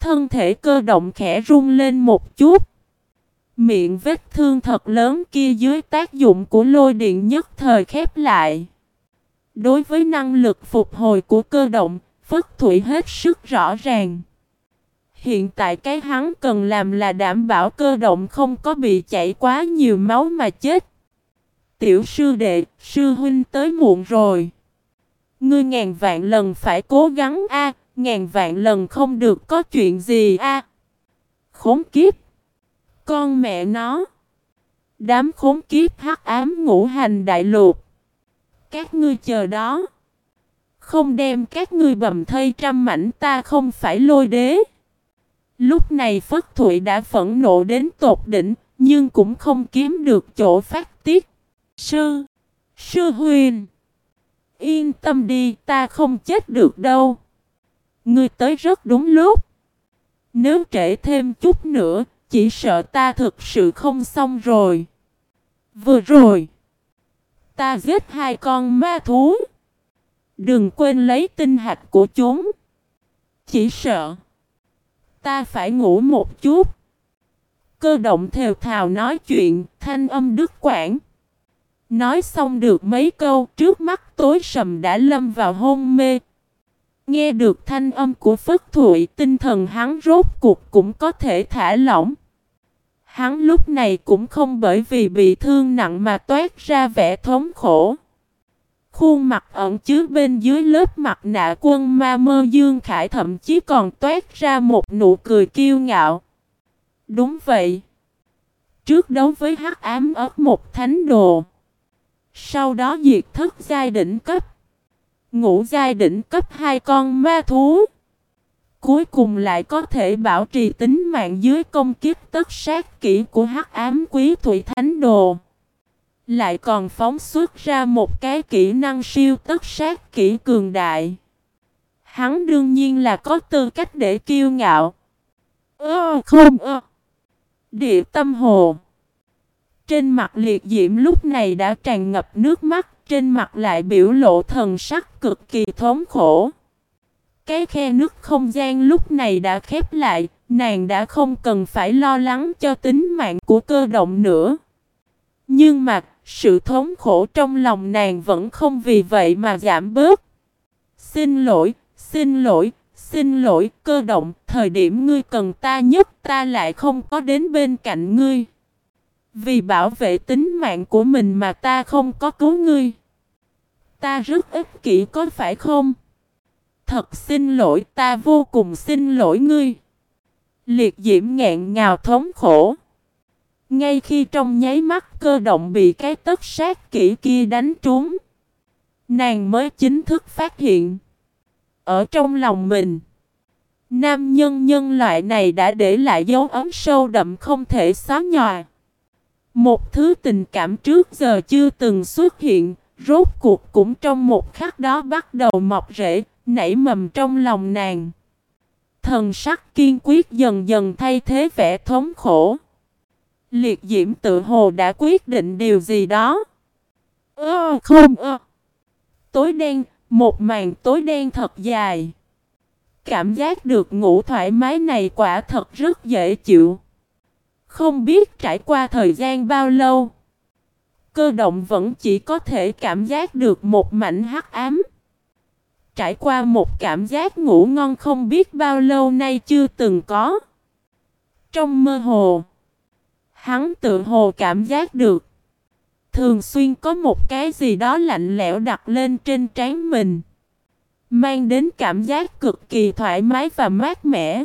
Thân thể cơ động khẽ rung lên một chút. Miệng vết thương thật lớn kia dưới tác dụng của lôi điện nhất thời khép lại. Đối với năng lực phục hồi của cơ động, Phất Thủy hết sức rõ ràng. Hiện tại cái hắn cần làm là đảm bảo cơ động không có bị chảy quá nhiều máu mà chết. Tiểu sư đệ, sư huynh tới muộn rồi. Ngươi ngàn vạn lần phải cố gắng a, ngàn vạn lần không được có chuyện gì a. Khốn kiếp. Con mẹ nó. Đám khốn kiếp hắc ám ngũ hành đại lục. Các ngươi chờ đó. Không đem các ngươi bầm thây trăm mảnh ta không phải lôi đế. Lúc này Phất Thụy đã phẫn nộ đến tột đỉnh, nhưng cũng không kiếm được chỗ phát tiết. Sư, sư huyền, yên tâm đi, ta không chết được đâu. Ngươi tới rất đúng lúc. Nếu trễ thêm chút nữa, chỉ sợ ta thực sự không xong rồi. Vừa rồi, ta giết hai con ma thú. Đừng quên lấy tinh hạch của chúng. Chỉ sợ, ta phải ngủ một chút. Cơ động thều thào nói chuyện, thanh âm đứt quảng. Nói xong được mấy câu, trước mắt tối sầm đã lâm vào hôn mê. Nghe được thanh âm của Phất Thụy, tinh thần hắn rốt cuộc cũng có thể thả lỏng. Hắn lúc này cũng không bởi vì bị thương nặng mà toát ra vẻ thống khổ. Khuôn mặt ẩn chứa bên dưới lớp mặt nạ quân ma mơ dương khải thậm chí còn toát ra một nụ cười kiêu ngạo. Đúng vậy. Trước đấu với hắc ám ớt một thánh đồ. Sau đó diệt thức giai đỉnh cấp. Ngũ giai đỉnh cấp hai con ma thú. Cuối cùng lại có thể bảo trì tính mạng dưới công kiếp tất sát kỹ của hắc ám quý thủy thánh đồ. Lại còn phóng xuất ra một cái kỹ năng siêu tất sát kỹ cường đại. Hắn đương nhiên là có tư cách để kiêu ngạo. Ơ không ơ. Địa tâm hồ. Trên mặt liệt diễm lúc này đã tràn ngập nước mắt, trên mặt lại biểu lộ thần sắc cực kỳ thống khổ. Cái khe nước không gian lúc này đã khép lại, nàng đã không cần phải lo lắng cho tính mạng của cơ động nữa. Nhưng mà, sự thống khổ trong lòng nàng vẫn không vì vậy mà giảm bớt. Xin lỗi, xin lỗi, xin lỗi, cơ động, thời điểm ngươi cần ta nhất ta lại không có đến bên cạnh ngươi. Vì bảo vệ tính mạng của mình mà ta không có cứu ngươi. Ta rất ích kỷ có phải không? Thật xin lỗi ta vô cùng xin lỗi ngươi. Liệt diễm ngẹn ngào thống khổ. Ngay khi trong nháy mắt cơ động bị cái tất sát kỹ kia đánh trúng. Nàng mới chính thức phát hiện. Ở trong lòng mình. Nam nhân nhân loại này đã để lại dấu ấn sâu đậm không thể xóa nhòa. Một thứ tình cảm trước giờ chưa từng xuất hiện, rốt cuộc cũng trong một khắc đó bắt đầu mọc rễ, nảy mầm trong lòng nàng. Thần sắc kiên quyết dần dần thay thế vẻ thống khổ. Liệt diễm tự hồ đã quyết định điều gì đó. Ơ không ơ. Tối đen, một màn tối đen thật dài. Cảm giác được ngủ thoải mái này quả thật rất dễ chịu. Không biết trải qua thời gian bao lâu. Cơ động vẫn chỉ có thể cảm giác được một mảnh hắc ám. Trải qua một cảm giác ngủ ngon không biết bao lâu nay chưa từng có. Trong mơ hồ, hắn tự hồ cảm giác được. Thường xuyên có một cái gì đó lạnh lẽo đặt lên trên trán mình. Mang đến cảm giác cực kỳ thoải mái và mát mẻ.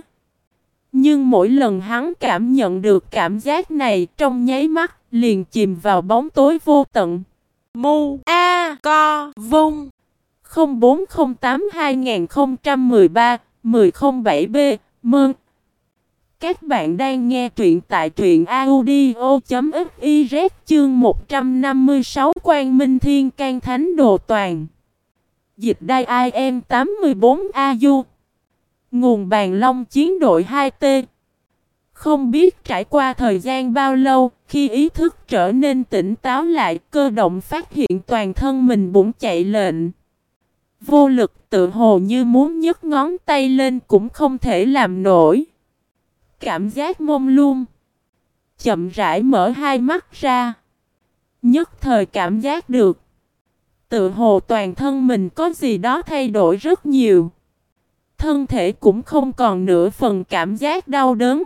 Nhưng mỗi lần hắn cảm nhận được cảm giác này trong nháy mắt liền chìm vào bóng tối vô tận. Mu A Co Vung. 0408 2013 1007 B, Mơn. Các bạn đang nghe truyện tại truyện audio.fiz chương 156 Quang Minh Thiên, can Thánh Đồ Toàn. Dịch đai IM 84AU Nguồn bàn long chiến đội 2T không biết trải qua thời gian bao lâu, khi ý thức trở nên tỉnh táo lại, cơ động phát hiện toàn thân mình bụng chạy lệnh. Vô lực tự hồ như muốn nhấc ngón tay lên cũng không thể làm nổi. Cảm giác mông lung. Chậm rãi mở hai mắt ra. Nhất thời cảm giác được. Tự hồ toàn thân mình có gì đó thay đổi rất nhiều. Thân thể cũng không còn nửa phần cảm giác đau đớn.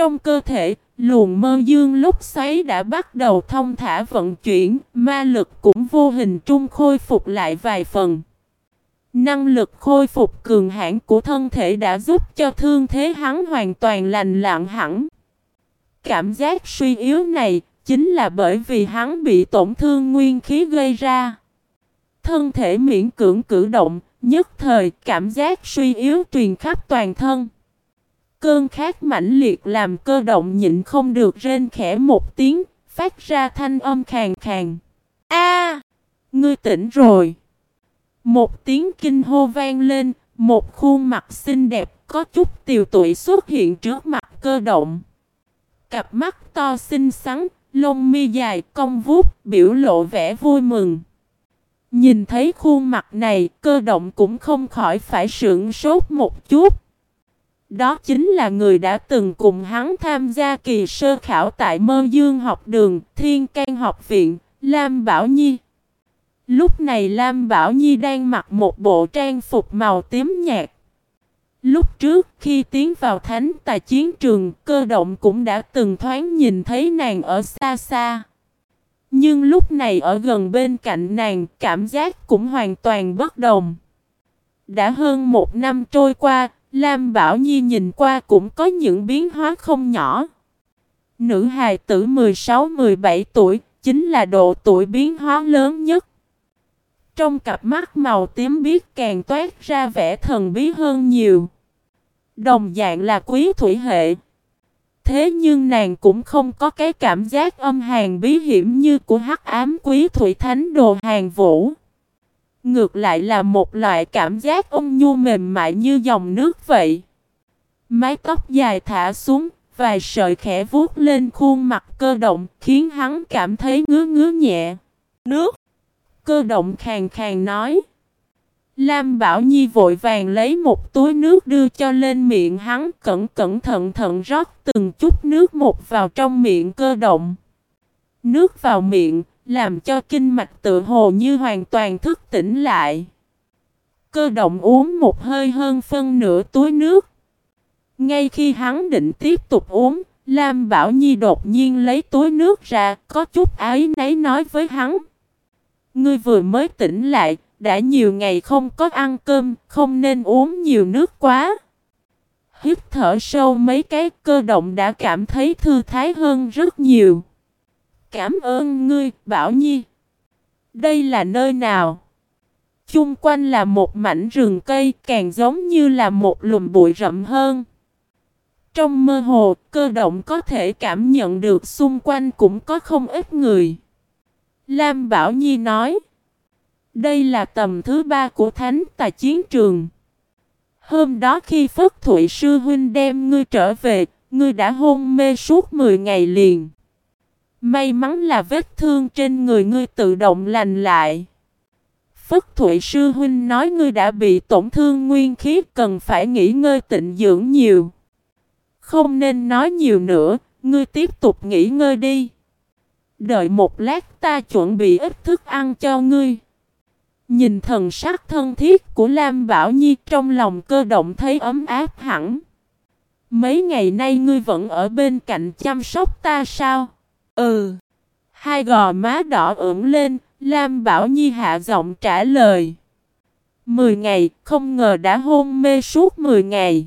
Trong cơ thể, luồng mơ dương lúc xoáy đã bắt đầu thông thả vận chuyển, ma lực cũng vô hình trung khôi phục lại vài phần. Năng lực khôi phục cường hãn của thân thể đã giúp cho thương thế hắn hoàn toàn lành lặn hẳn. Cảm giác suy yếu này chính là bởi vì hắn bị tổn thương nguyên khí gây ra. Thân thể miễn cưỡng cử động, nhất thời cảm giác suy yếu truyền khắp toàn thân. Cơn khát mãnh liệt làm cơ động nhịn không được rên khẽ một tiếng, phát ra thanh âm khàn khàn. A, ngươi tỉnh rồi. Một tiếng kinh hô vang lên, một khuôn mặt xinh đẹp có chút tiều tụy xuất hiện trước mặt cơ động. Cặp mắt to xinh xắn, lông mi dài cong vuốt biểu lộ vẻ vui mừng. Nhìn thấy khuôn mặt này, cơ động cũng không khỏi phải sững sốt một chút. Đó chính là người đã từng cùng hắn tham gia kỳ sơ khảo tại Mơ Dương học đường, Thiên can học viện, Lam Bảo Nhi. Lúc này Lam Bảo Nhi đang mặc một bộ trang phục màu tím nhạt. Lúc trước khi tiến vào thánh tài chiến trường, cơ động cũng đã từng thoáng nhìn thấy nàng ở xa xa. Nhưng lúc này ở gần bên cạnh nàng, cảm giác cũng hoàn toàn bất đồng. Đã hơn một năm trôi qua, Lam Bảo Nhi nhìn qua cũng có những biến hóa không nhỏ. Nữ hài tử 16-17 tuổi, chính là độ tuổi biến hóa lớn nhất. Trong cặp mắt màu tím biếc càng toát ra vẻ thần bí hơn nhiều. Đồng dạng là quý thủy hệ. Thế nhưng nàng cũng không có cái cảm giác âm hàn bí hiểm như của hắc ám quý thủy thánh đồ hàng vũ. Ngược lại là một loại cảm giác ôn nhu mềm mại như dòng nước vậy. Mái tóc dài thả xuống, vài sợi khẽ vuốt lên khuôn mặt cơ động khiến hắn cảm thấy ngứa ngứa nhẹ. Nước! Cơ động khàn khàn nói. Lam Bảo Nhi vội vàng lấy một túi nước đưa cho lên miệng hắn cẩn cẩn thận thận rót từng chút nước một vào trong miệng cơ động. Nước vào miệng, làm cho kinh mạch tự hồ như hoàn toàn thức tỉnh lại. Cơ động uống một hơi hơn phân nửa túi nước. Ngay khi hắn định tiếp tục uống, Lam Bảo Nhi đột nhiên lấy túi nước ra, có chút ái nấy nói với hắn. Ngươi vừa mới tỉnh lại, đã nhiều ngày không có ăn cơm, không nên uống nhiều nước quá. Hít thở sâu mấy cái cơ động đã cảm thấy thư thái hơn rất nhiều. Cảm ơn ngươi, Bảo Nhi. Đây là nơi nào? Chung quanh là một mảnh rừng cây càng giống như là một lùm bụi rậm hơn. Trong mơ hồ, cơ động có thể cảm nhận được xung quanh cũng có không ít người. Lam Bảo Nhi nói. Đây là tầm thứ ba của thánh tài chiến trường. Hôm đó khi Phất Thụy Sư Huynh đem ngươi trở về, ngươi đã hôn mê suốt 10 ngày liền. May mắn là vết thương trên người ngươi tự động lành lại. Phất Thụy Sư Huynh nói ngươi đã bị tổn thương nguyên khí cần phải nghỉ ngơi tịnh dưỡng nhiều. Không nên nói nhiều nữa, ngươi tiếp tục nghỉ ngơi đi. Đợi một lát ta chuẩn bị ít thức ăn cho ngươi. Nhìn thần sắc thân thiết của Lam Bảo Nhi trong lòng cơ động thấy ấm áp hẳn. Mấy ngày nay ngươi vẫn ở bên cạnh chăm sóc ta sao? Ừ. Hai gò má đỏ ửng lên, Lam Bảo Nhi hạ giọng trả lời. Mười ngày, không ngờ đã hôn mê suốt mười ngày.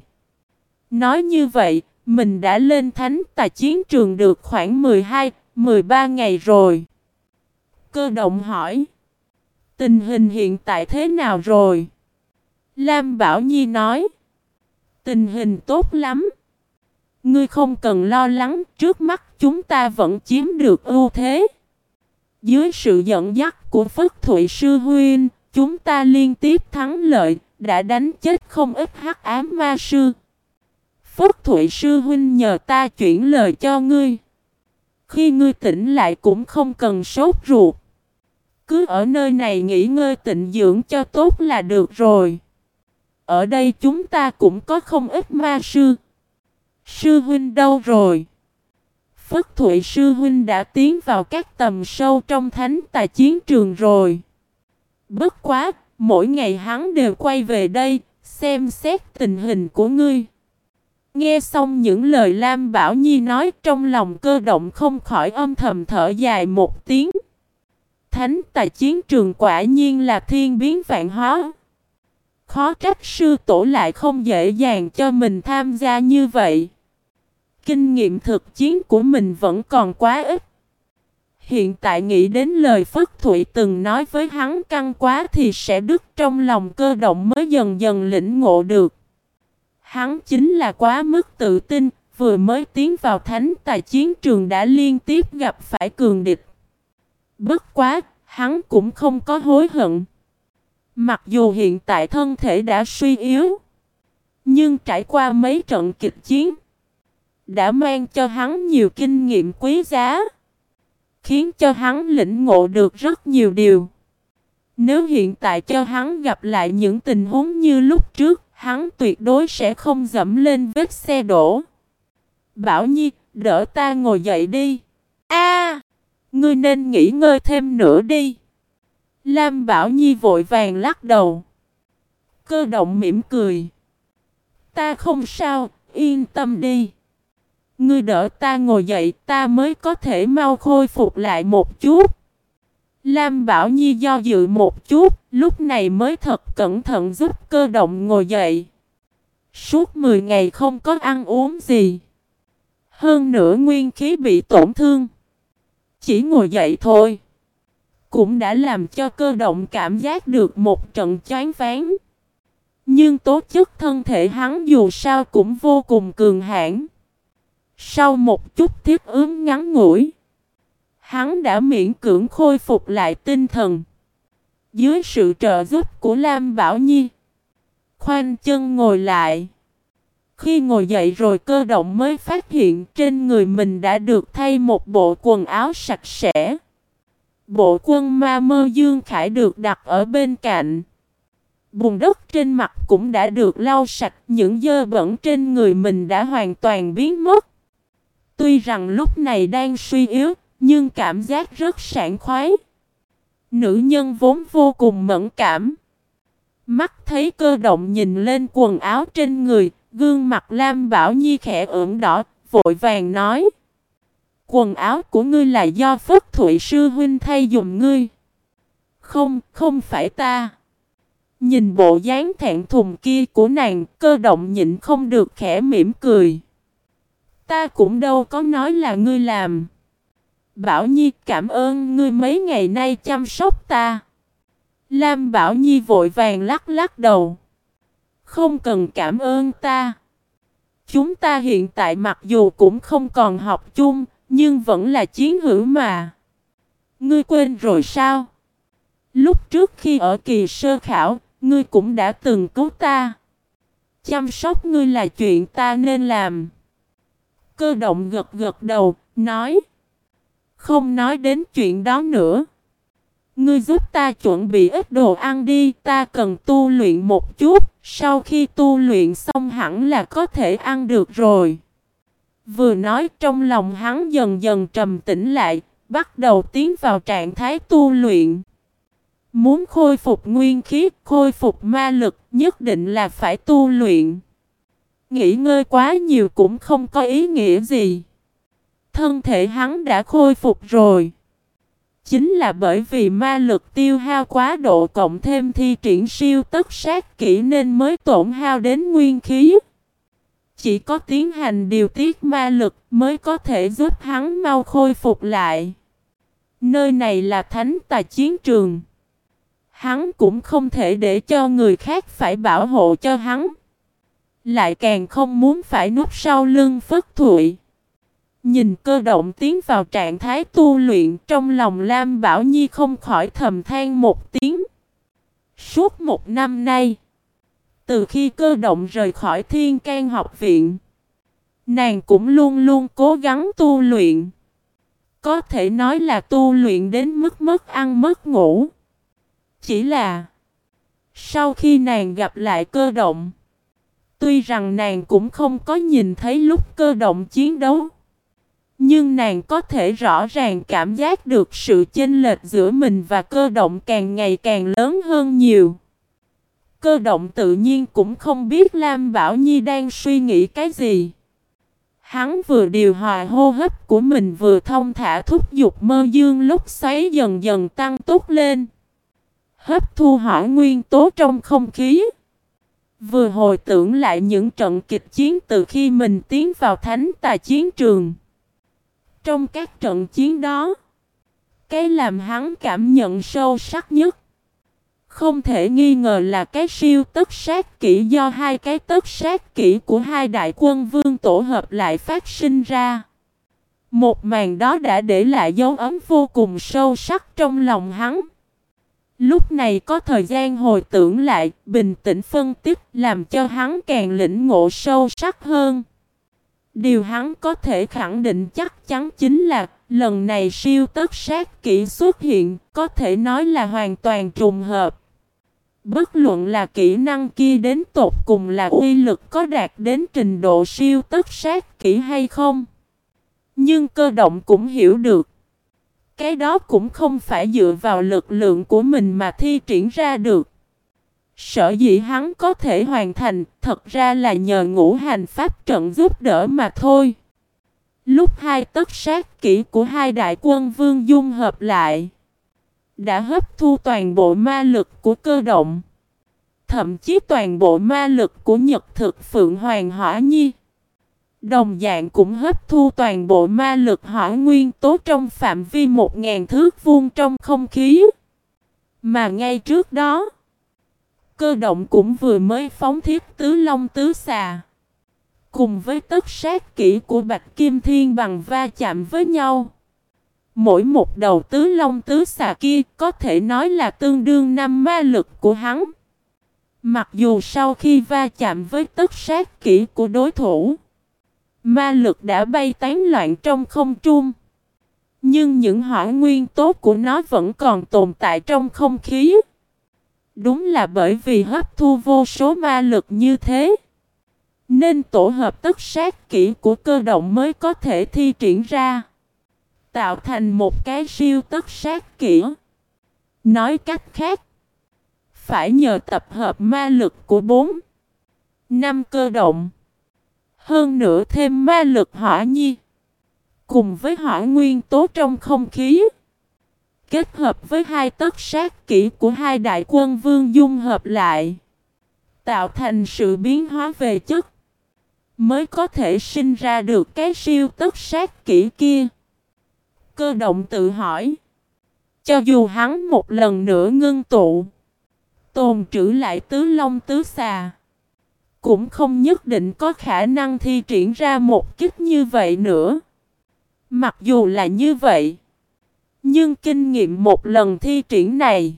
Nói như vậy, mình đã lên thánh tà chiến trường được khoảng 12, 13 ngày rồi. Cơ động hỏi. Tình hình hiện tại thế nào rồi? Lam Bảo Nhi nói. Tình hình tốt lắm. Ngươi không cần lo lắng, trước mắt chúng ta vẫn chiếm được ưu thế. Dưới sự dẫn dắt của Phất Thụy Sư Huyên chúng ta liên tiếp thắng lợi, đã đánh chết không ít hắc ám ma sư. Phất Thụy Sư Huynh nhờ ta chuyển lời cho ngươi. Khi ngươi tỉnh lại cũng không cần sốt ruột. Cứ ở nơi này nghỉ ngơi tịnh dưỡng cho tốt là được rồi. Ở đây chúng ta cũng có không ít ma sư. Sư huynh đâu rồi? Phất Thụy sư huynh đã tiến vào các tầm sâu trong thánh tài chiến trường rồi. Bất quá, mỗi ngày hắn đều quay về đây, xem xét tình hình của ngươi. Nghe xong những lời Lam Bảo Nhi nói trong lòng cơ động không khỏi âm thầm thở dài một tiếng. Thánh tài chiến trường quả nhiên là thiên biến vạn hóa. Khó trách sư tổ lại không dễ dàng cho mình tham gia như vậy. Kinh nghiệm thực chiến của mình vẫn còn quá ít. Hiện tại nghĩ đến lời Phất Thụy từng nói với hắn căng quá thì sẽ đứt trong lòng cơ động mới dần dần lĩnh ngộ được. Hắn chính là quá mức tự tin, vừa mới tiến vào thánh tài chiến trường đã liên tiếp gặp phải cường địch. Bất quá, hắn cũng không có hối hận. Mặc dù hiện tại thân thể đã suy yếu, nhưng trải qua mấy trận kịch chiến, đã mang cho hắn nhiều kinh nghiệm quý giá, khiến cho hắn lĩnh ngộ được rất nhiều điều. Nếu hiện tại cho hắn gặp lại những tình huống như lúc trước, hắn tuyệt đối sẽ không dẫm lên vết xe đổ. Bảo Nhi, đỡ ta ngồi dậy đi. A, ngươi nên nghỉ ngơi thêm nữa đi. Lam Bảo Nhi vội vàng lắc đầu. Cơ động mỉm cười. Ta không sao, yên tâm đi. Ngươi đỡ ta ngồi dậy, ta mới có thể mau khôi phục lại một chút. Lam Bảo Nhi do dự một chút, lúc này mới thật cẩn thận giúp cơ động ngồi dậy. Suốt 10 ngày không có ăn uống gì. Hơn nữa nguyên khí bị tổn thương. Chỉ ngồi dậy thôi. Cũng đã làm cho cơ động cảm giác được một trận choáng váng. Nhưng tố chất thân thể hắn dù sao cũng vô cùng cường hãn. Sau một chút thiết ứng ngắn ngủi, hắn đã miễn cưỡng khôi phục lại tinh thần. Dưới sự trợ giúp của Lam Bảo Nhi, khoanh chân ngồi lại. Khi ngồi dậy rồi cơ động mới phát hiện trên người mình đã được thay một bộ quần áo sạch sẽ. Bộ quân ma mơ Dương Khải được đặt ở bên cạnh. Bùn đất trên mặt cũng đã được lau sạch, những dơ bẩn trên người mình đã hoàn toàn biến mất. Tuy rằng lúc này đang suy yếu, nhưng cảm giác rất sảng khoái. Nữ nhân vốn vô cùng mẫn cảm. Mắt thấy cơ động nhìn lên quần áo trên người, gương mặt Lam Bảo Nhi khẽ ửng đỏ, vội vàng nói. Quần áo của ngươi là do Phất Thụy Sư Huynh thay dùng ngươi. Không, không phải ta. Nhìn bộ dáng thẹn thùng kia của nàng, cơ động nhịn không được khẽ mỉm cười. Ta cũng đâu có nói là ngươi làm. Bảo Nhi cảm ơn ngươi mấy ngày nay chăm sóc ta. Lam Bảo Nhi vội vàng lắc lắc đầu. Không cần cảm ơn ta. Chúng ta hiện tại mặc dù cũng không còn học chung, nhưng vẫn là chiến hữu mà. Ngươi quên rồi sao? Lúc trước khi ở kỳ sơ khảo, ngươi cũng đã từng cứu ta. Chăm sóc ngươi là chuyện ta nên làm. Cơ động gật gật đầu, nói. Không nói đến chuyện đó nữa. Ngươi giúp ta chuẩn bị ít đồ ăn đi, ta cần tu luyện một chút, sau khi tu luyện xong hẳn là có thể ăn được rồi. Vừa nói trong lòng hắn dần dần trầm tĩnh lại, bắt đầu tiến vào trạng thái tu luyện. Muốn khôi phục nguyên khí, khôi phục ma lực, nhất định là phải tu luyện. nghỉ ngơi quá nhiều cũng không có ý nghĩa gì. Thân thể hắn đã khôi phục rồi. Chính là bởi vì ma lực tiêu hao quá độ cộng thêm thi triển siêu tất sát kỹ nên mới tổn hao đến nguyên khí. Chỉ có tiến hành điều tiết ma lực mới có thể giúp hắn mau khôi phục lại. Nơi này là thánh tài chiến trường. Hắn cũng không thể để cho người khác phải bảo hộ cho hắn. Lại càng không muốn phải núp sau lưng phất thụy. Nhìn cơ động tiến vào trạng thái tu luyện trong lòng Lam Bảo Nhi không khỏi thầm than một tiếng. Suốt một năm nay, từ khi cơ động rời khỏi thiên can học viện, nàng cũng luôn luôn cố gắng tu luyện. Có thể nói là tu luyện đến mức mất ăn mất ngủ. Chỉ là sau khi nàng gặp lại cơ động, tuy rằng nàng cũng không có nhìn thấy lúc cơ động chiến đấu. Nhưng nàng có thể rõ ràng cảm giác được sự chênh lệch giữa mình và cơ động càng ngày càng lớn hơn nhiều. Cơ động tự nhiên cũng không biết Lam Bảo Nhi đang suy nghĩ cái gì. Hắn vừa điều hòa hô hấp của mình vừa thông thả thúc giục mơ dương lúc xoáy dần dần tăng tốt lên. Hấp thu hỏa nguyên tố trong không khí. Vừa hồi tưởng lại những trận kịch chiến từ khi mình tiến vào thánh tà chiến trường. Trong các trận chiến đó, cái làm hắn cảm nhận sâu sắc nhất. Không thể nghi ngờ là cái siêu tất sát kỹ do hai cái tất sát kỹ của hai đại quân vương tổ hợp lại phát sinh ra. Một màn đó đã để lại dấu ấn vô cùng sâu sắc trong lòng hắn. Lúc này có thời gian hồi tưởng lại, bình tĩnh phân tích làm cho hắn càng lĩnh ngộ sâu sắc hơn. Điều hắn có thể khẳng định chắc chắn chính là lần này siêu tất sát kỹ xuất hiện có thể nói là hoàn toàn trùng hợp. Bất luận là kỹ năng kia đến tột cùng là uy lực có đạt đến trình độ siêu tất sát kỹ hay không. Nhưng cơ động cũng hiểu được. Cái đó cũng không phải dựa vào lực lượng của mình mà thi triển ra được. Sở dĩ hắn có thể hoàn thành thật ra là nhờ ngũ hành pháp trận giúp đỡ mà thôi. Lúc hai tất sát kỹ của hai đại quân vương dung hợp lại, đã hấp thu toàn bộ ma lực của cơ động. Thậm chí toàn bộ ma lực của Nhật thực Phượng Hoàng Hỏa Nhi. Đồng dạng cũng hấp thu toàn bộ ma lực hỏa nguyên tố trong phạm vi một ngàn thước vuông trong không khí. Mà ngay trước đó, cơ động cũng vừa mới phóng thiết tứ long tứ xà. Cùng với tất sát kỹ của Bạch Kim Thiên bằng va chạm với nhau. Mỗi một đầu tứ long tứ xà kia có thể nói là tương đương năm ma lực của hắn. Mặc dù sau khi va chạm với tất sát kỹ của đối thủ, ma lực đã bay tán loạn trong không trung. Nhưng những hỏa nguyên tố của nó vẫn còn tồn tại trong không khí. Đúng là bởi vì hấp thu vô số ma lực như thế. Nên tổ hợp tất sát kỹ của cơ động mới có thể thi triển ra. Tạo thành một cái siêu tất sát kỹ. Nói cách khác. Phải nhờ tập hợp ma lực của bốn năm cơ động. Hơn nữa thêm ma lực hỏa nhi. Cùng với hỏa nguyên tố trong không khí kết hợp với hai tất sát kỹ của hai đại quân vương dung hợp lại, tạo thành sự biến hóa về chất, mới có thể sinh ra được cái siêu tất sát kỹ kia. Cơ động tự hỏi, cho dù hắn một lần nữa ngưng tụ, tồn trữ lại tứ long tứ xà, cũng không nhất định có khả năng thi triển ra một kích như vậy nữa. Mặc dù là như vậy, nhưng kinh nghiệm một lần thi triển này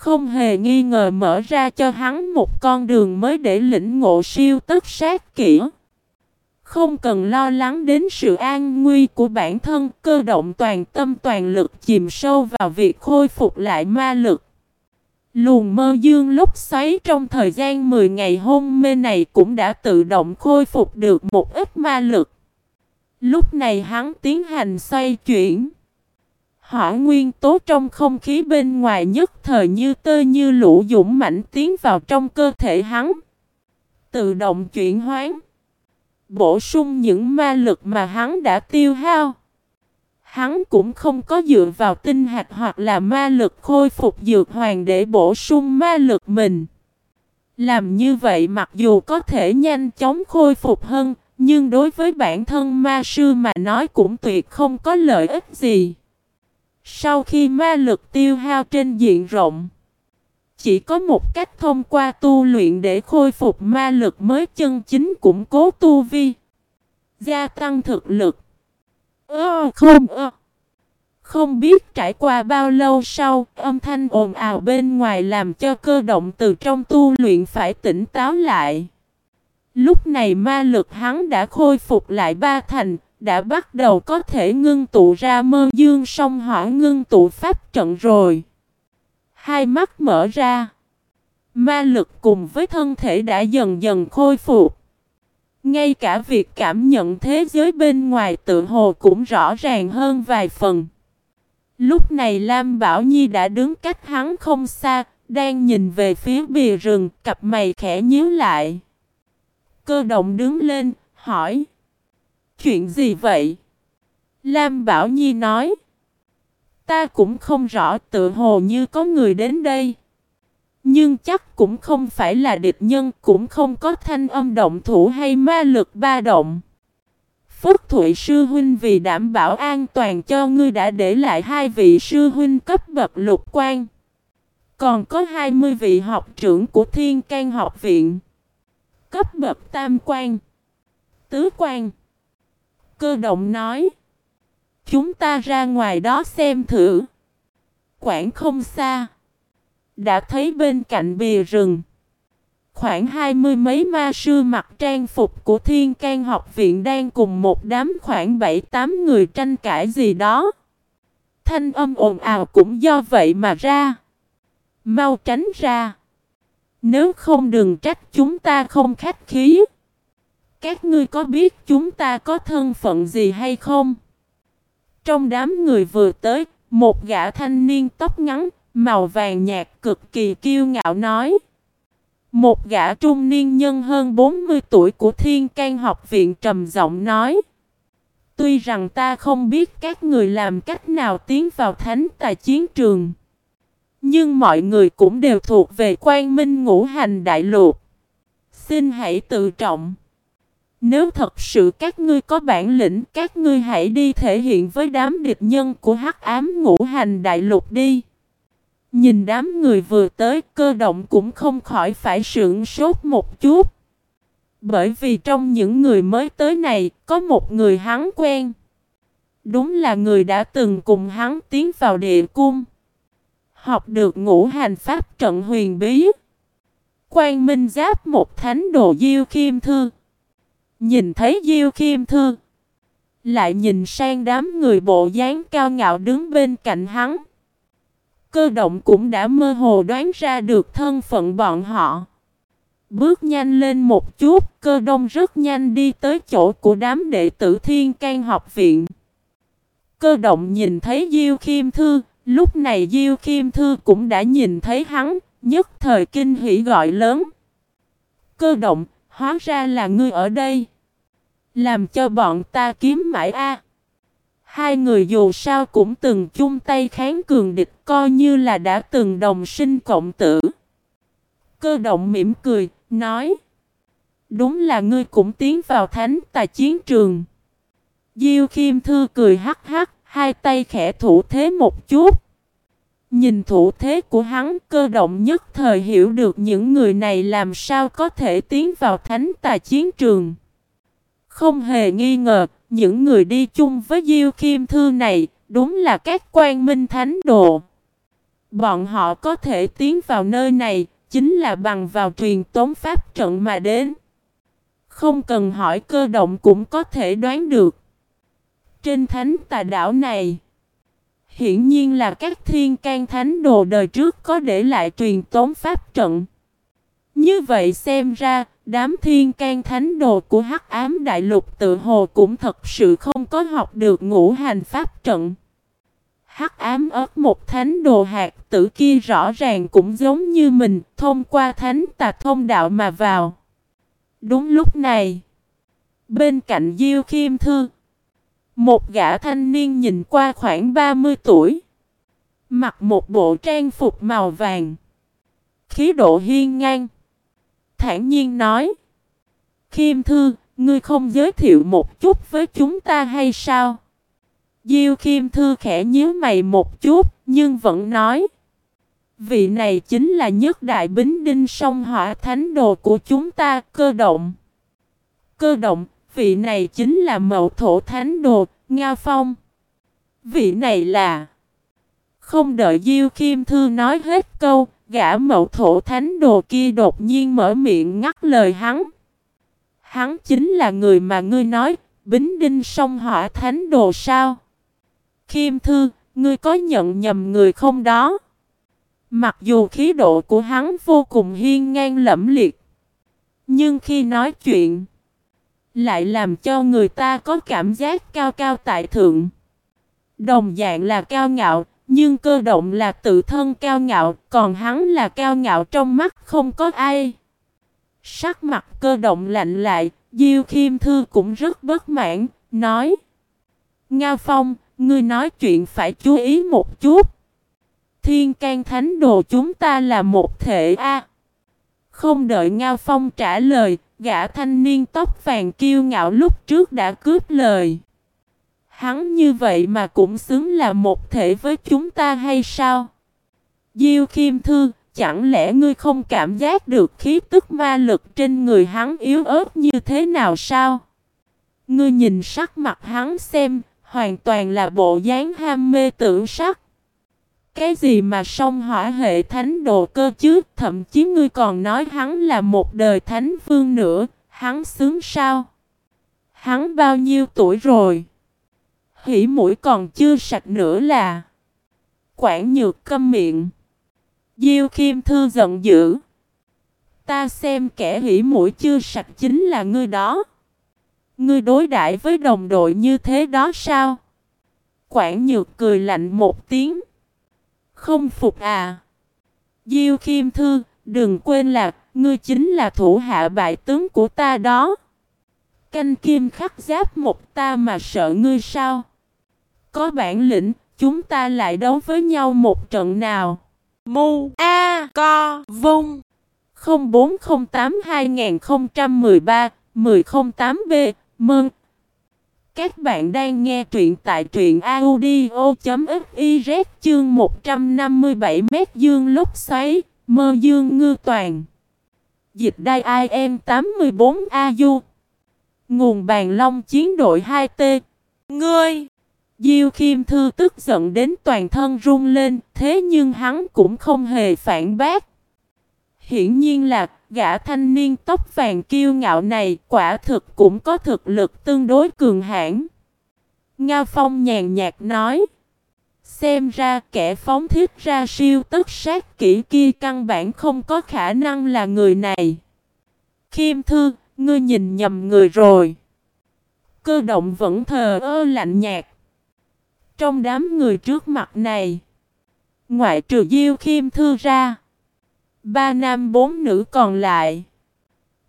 không hề nghi ngờ mở ra cho hắn một con đường mới để lĩnh ngộ siêu tất sát kỹ. Không cần lo lắng đến sự an nguy của bản thân, cơ động toàn tâm toàn lực chìm sâu vào việc khôi phục lại ma lực. Luồng mơ dương lúc xoáy trong thời gian 10 ngày hôn mê này cũng đã tự động khôi phục được một ít ma lực. Lúc này hắn tiến hành xoay chuyển. Hỏa nguyên tố trong không khí bên ngoài nhất thời như tơ như lũ dũng mãnh tiến vào trong cơ thể hắn. tự động chuyển hóa, bổ sung những ma lực mà hắn đã tiêu hao. Hắn cũng không có dựa vào tinh hạt hoặc là ma lực khôi phục dược hoàng để bổ sung ma lực mình. Làm như vậy mặc dù có thể nhanh chóng khôi phục hơn, nhưng đối với bản thân ma sư mà nói cũng tuyệt không có lợi ích gì. Sau khi ma lực tiêu hao trên diện rộng, chỉ có một cách thông qua tu luyện để khôi phục ma lực mới chân chính củng cố tu vi. Gia tăng thực lực. Ơ không ơ. Không biết trải qua bao lâu sau, âm thanh ồn ào bên ngoài làm cho cơ động từ trong tu luyện phải tỉnh táo lại. Lúc này ma lực hắn đã khôi phục lại ba thành, đã bắt đầu có thể ngưng tụ ra mơ dương song hỏa ngưng tụ pháp trận rồi. Hai mắt mở ra. Ma lực cùng với thân thể đã dần dần khôi phục. Ngay cả việc cảm nhận thế giới bên ngoài tự hồ cũng rõ ràng hơn vài phần. Lúc này Lam Bảo Nhi đã đứng cách hắn không xa, đang nhìn về phía bìa rừng, cặp mày khẽ nhíu lại. Cơ động đứng lên, hỏi. Chuyện gì vậy? Lam Bảo Nhi nói. Ta cũng không rõ tự hồ như có người đến đây. Nhưng chắc cũng không phải là địch nhân, cũng không có thanh âm động thủ hay ma lực ba động. Phúc Thụy Sư Huynh vì đảm bảo an toàn cho ngươi đã để lại hai vị Sư Huynh cấp bậc lục quan. Còn có 20 vị học trưởng của Thiên can học viện. Cấp bậc tam quan. Tứ quan. Cơ động nói. Chúng ta ra ngoài đó xem thử. Quảng không xa. Đã thấy bên cạnh bìa rừng. Khoảng hai mươi mấy ma sư mặc trang phục của Thiên can học viện đang cùng một đám khoảng bảy tám người tranh cãi gì đó. Thanh âm ồn ào cũng do vậy mà ra. Mau tránh ra. Nếu không đừng trách chúng ta không khách khí. Các ngươi có biết chúng ta có thân phận gì hay không? Trong đám người vừa tới, một gã thanh niên tóc ngắn, màu vàng nhạt cực kỳ kiêu ngạo nói. Một gã trung niên nhân hơn 40 tuổi của Thiên can học viện trầm giọng nói. Tuy rằng ta không biết các người làm cách nào tiến vào thánh tài chiến trường. Nhưng mọi người cũng đều thuộc về quan minh ngũ hành đại lục. Xin hãy tự trọng. Nếu thật sự các ngươi có bản lĩnh, các ngươi hãy đi thể hiện với đám địch nhân của hắc ám ngũ hành đại lục đi. Nhìn đám người vừa tới, cơ động cũng không khỏi phải sượng sốt một chút. Bởi vì trong những người mới tới này, có một người hắn quen. Đúng là người đã từng cùng hắn tiến vào địa cung. Học được ngũ hành pháp trận huyền bí. Quang Minh Giáp một thánh đồ Diêu Khiêm Thư. Nhìn thấy Diêu Khiêm Thư. Lại nhìn sang đám người bộ dáng cao ngạo đứng bên cạnh hắn. Cơ động cũng đã mơ hồ đoán ra được thân phận bọn họ. Bước nhanh lên một chút, cơ đông rất nhanh đi tới chỗ của đám đệ tử thiên can học viện. Cơ động nhìn thấy Diêu Khiêm Thư, lúc này Diêu Khiêm Thư cũng đã nhìn thấy hắn, nhất thời kinh hỉ gọi lớn. Cơ động, hóa ra là ngươi ở đây. Làm cho bọn ta kiếm mãi a. Hai người dù sao cũng từng chung tay kháng cường địch coi như là đã từng đồng sinh cộng tử. Cơ động mỉm cười, nói. Đúng là ngươi cũng tiến vào thánh tài chiến trường. Diêu Khiêm Thư cười hắc hắc, hai tay khẽ thủ thế một chút. Nhìn thủ thế của hắn cơ động nhất thời hiểu được những người này làm sao có thể tiến vào thánh tà chiến trường. Không hề nghi ngờ, những người đi chung với Diêu kim Thư này, đúng là các quan minh thánh đồ. Bọn họ có thể tiến vào nơi này, chính là bằng vào truyền tống pháp trận mà đến. Không cần hỏi cơ động cũng có thể đoán được. Trên thánh tà đảo này, hiển nhiên là các thiên can thánh đồ đời trước có để lại truyền tống pháp trận. Như vậy xem ra, Đám thiên can thánh đồ của hắc ám đại lục tự hồ cũng thật sự không có học được ngũ hành pháp trận. Hắc ám ớt một thánh đồ hạt tử kia rõ ràng cũng giống như mình, thông qua thánh tà thông đạo mà vào. Đúng lúc này, bên cạnh Diêu Khiêm Thư, một gã thanh niên nhìn qua khoảng 30 tuổi, mặc một bộ trang phục màu vàng, khí độ hiên ngang, thản nhiên nói: "Khiêm Thư, ngươi không giới thiệu một chút với chúng ta hay sao?" Diêu Khiêm Thư khẽ nhíu mày một chút, nhưng vẫn nói: Vị này chính là nhất đại bính đinh sông hỏa thánh đồ của chúng ta, cơ động. Cơ động, vị này chính là mậu thổ thánh đồ, Nga Phong. Vị này là... Không đợi Diêu Kim Thư nói hết câu, gã mậu thổ thánh đồ kia đột nhiên mở miệng ngắt lời hắn. Hắn chính là người mà ngươi nói, bính đinh sông hỏa thánh đồ sao? Kim Thư, ngươi có nhận nhầm người không đó? Mặc dù khí độ của hắn vô cùng hiên ngang lẫm liệt, nhưng khi nói chuyện, lại làm cho người ta có cảm giác cao cao tại thượng. Đồng dạng là cao ngạo, nhưng cơ động là tự thân cao ngạo, còn hắn là cao ngạo trong mắt không có ai. Sắc mặt cơ động lạnh lại, Diêu Khiêm Thư cũng rất bất mãn, nói Nga Phong, ngươi nói chuyện phải chú ý một chút. Thiên can thánh đồ chúng ta là một thể A. Không đợi Ngao Phong trả lời, gã thanh niên tóc vàng kiêu ngạo lúc trước đã cướp lời. Hắn như vậy mà cũng xứng là một thể với chúng ta hay sao? Diêu Khiêm Thư, chẳng lẽ ngươi không cảm giác được khí tức ma lực trên người hắn yếu ớt như thế nào sao? Ngươi nhìn sắc mặt hắn xem, hoàn toàn là bộ dáng ham mê tưởng sắc. Cái gì mà song hỏa hệ thánh đồ cơ chứ, thậm chí ngươi còn nói hắn là một đời thánh vương nữa, hắn sướng sao? Hắn bao nhiêu tuổi rồi? Hỉ mũi còn chưa sạch nữa là. Quản nhược câm miệng. Diêu Khiêm Thư giận dữ. Ta xem kẻ hỉ mũi chưa sạch chính là ngươi đó. Ngươi đối đãi với đồng đội như thế đó sao? Quản nhược cười lạnh một tiếng không phục à? Diêu Khiêm Thư, đừng quên là, ngươi chính là thủ hạ bại tướng của ta đó. Canh kim khắc giáp một ta mà sợ ngươi sao? Có bản lĩnh, chúng ta lại đấu với nhau một trận nào. Mu A Co Vung 0408 2013 1008 B Mơn các bạn đang nghe truyện tại truyện audio.fiz chương 157 mét dương lúc xoáy, mơ dương ngư toàn. Dịch đai IM 84AU Nguồn bàn long chiến đội 2T Ngươi Diêu kim Thư tức giận đến toàn thân run lên, thế nhưng hắn cũng không hề phản bác. Hiển nhiên là gã thanh niên tóc vàng kiêu ngạo này quả thực cũng có thực lực tương đối cường hãn. Nga Phong nhàn nhạt nói. Xem ra kẻ phóng thiết ra siêu tức sát kỹ kia căn bản không có khả năng là người này. Khiêm thư, ngươi nhìn nhầm người rồi. Cơ động vẫn thờ ơ lạnh nhạt. Trong đám người trước mặt này, ngoại trừ Diêu Khiêm thư ra, Ba nam bốn nữ còn lại.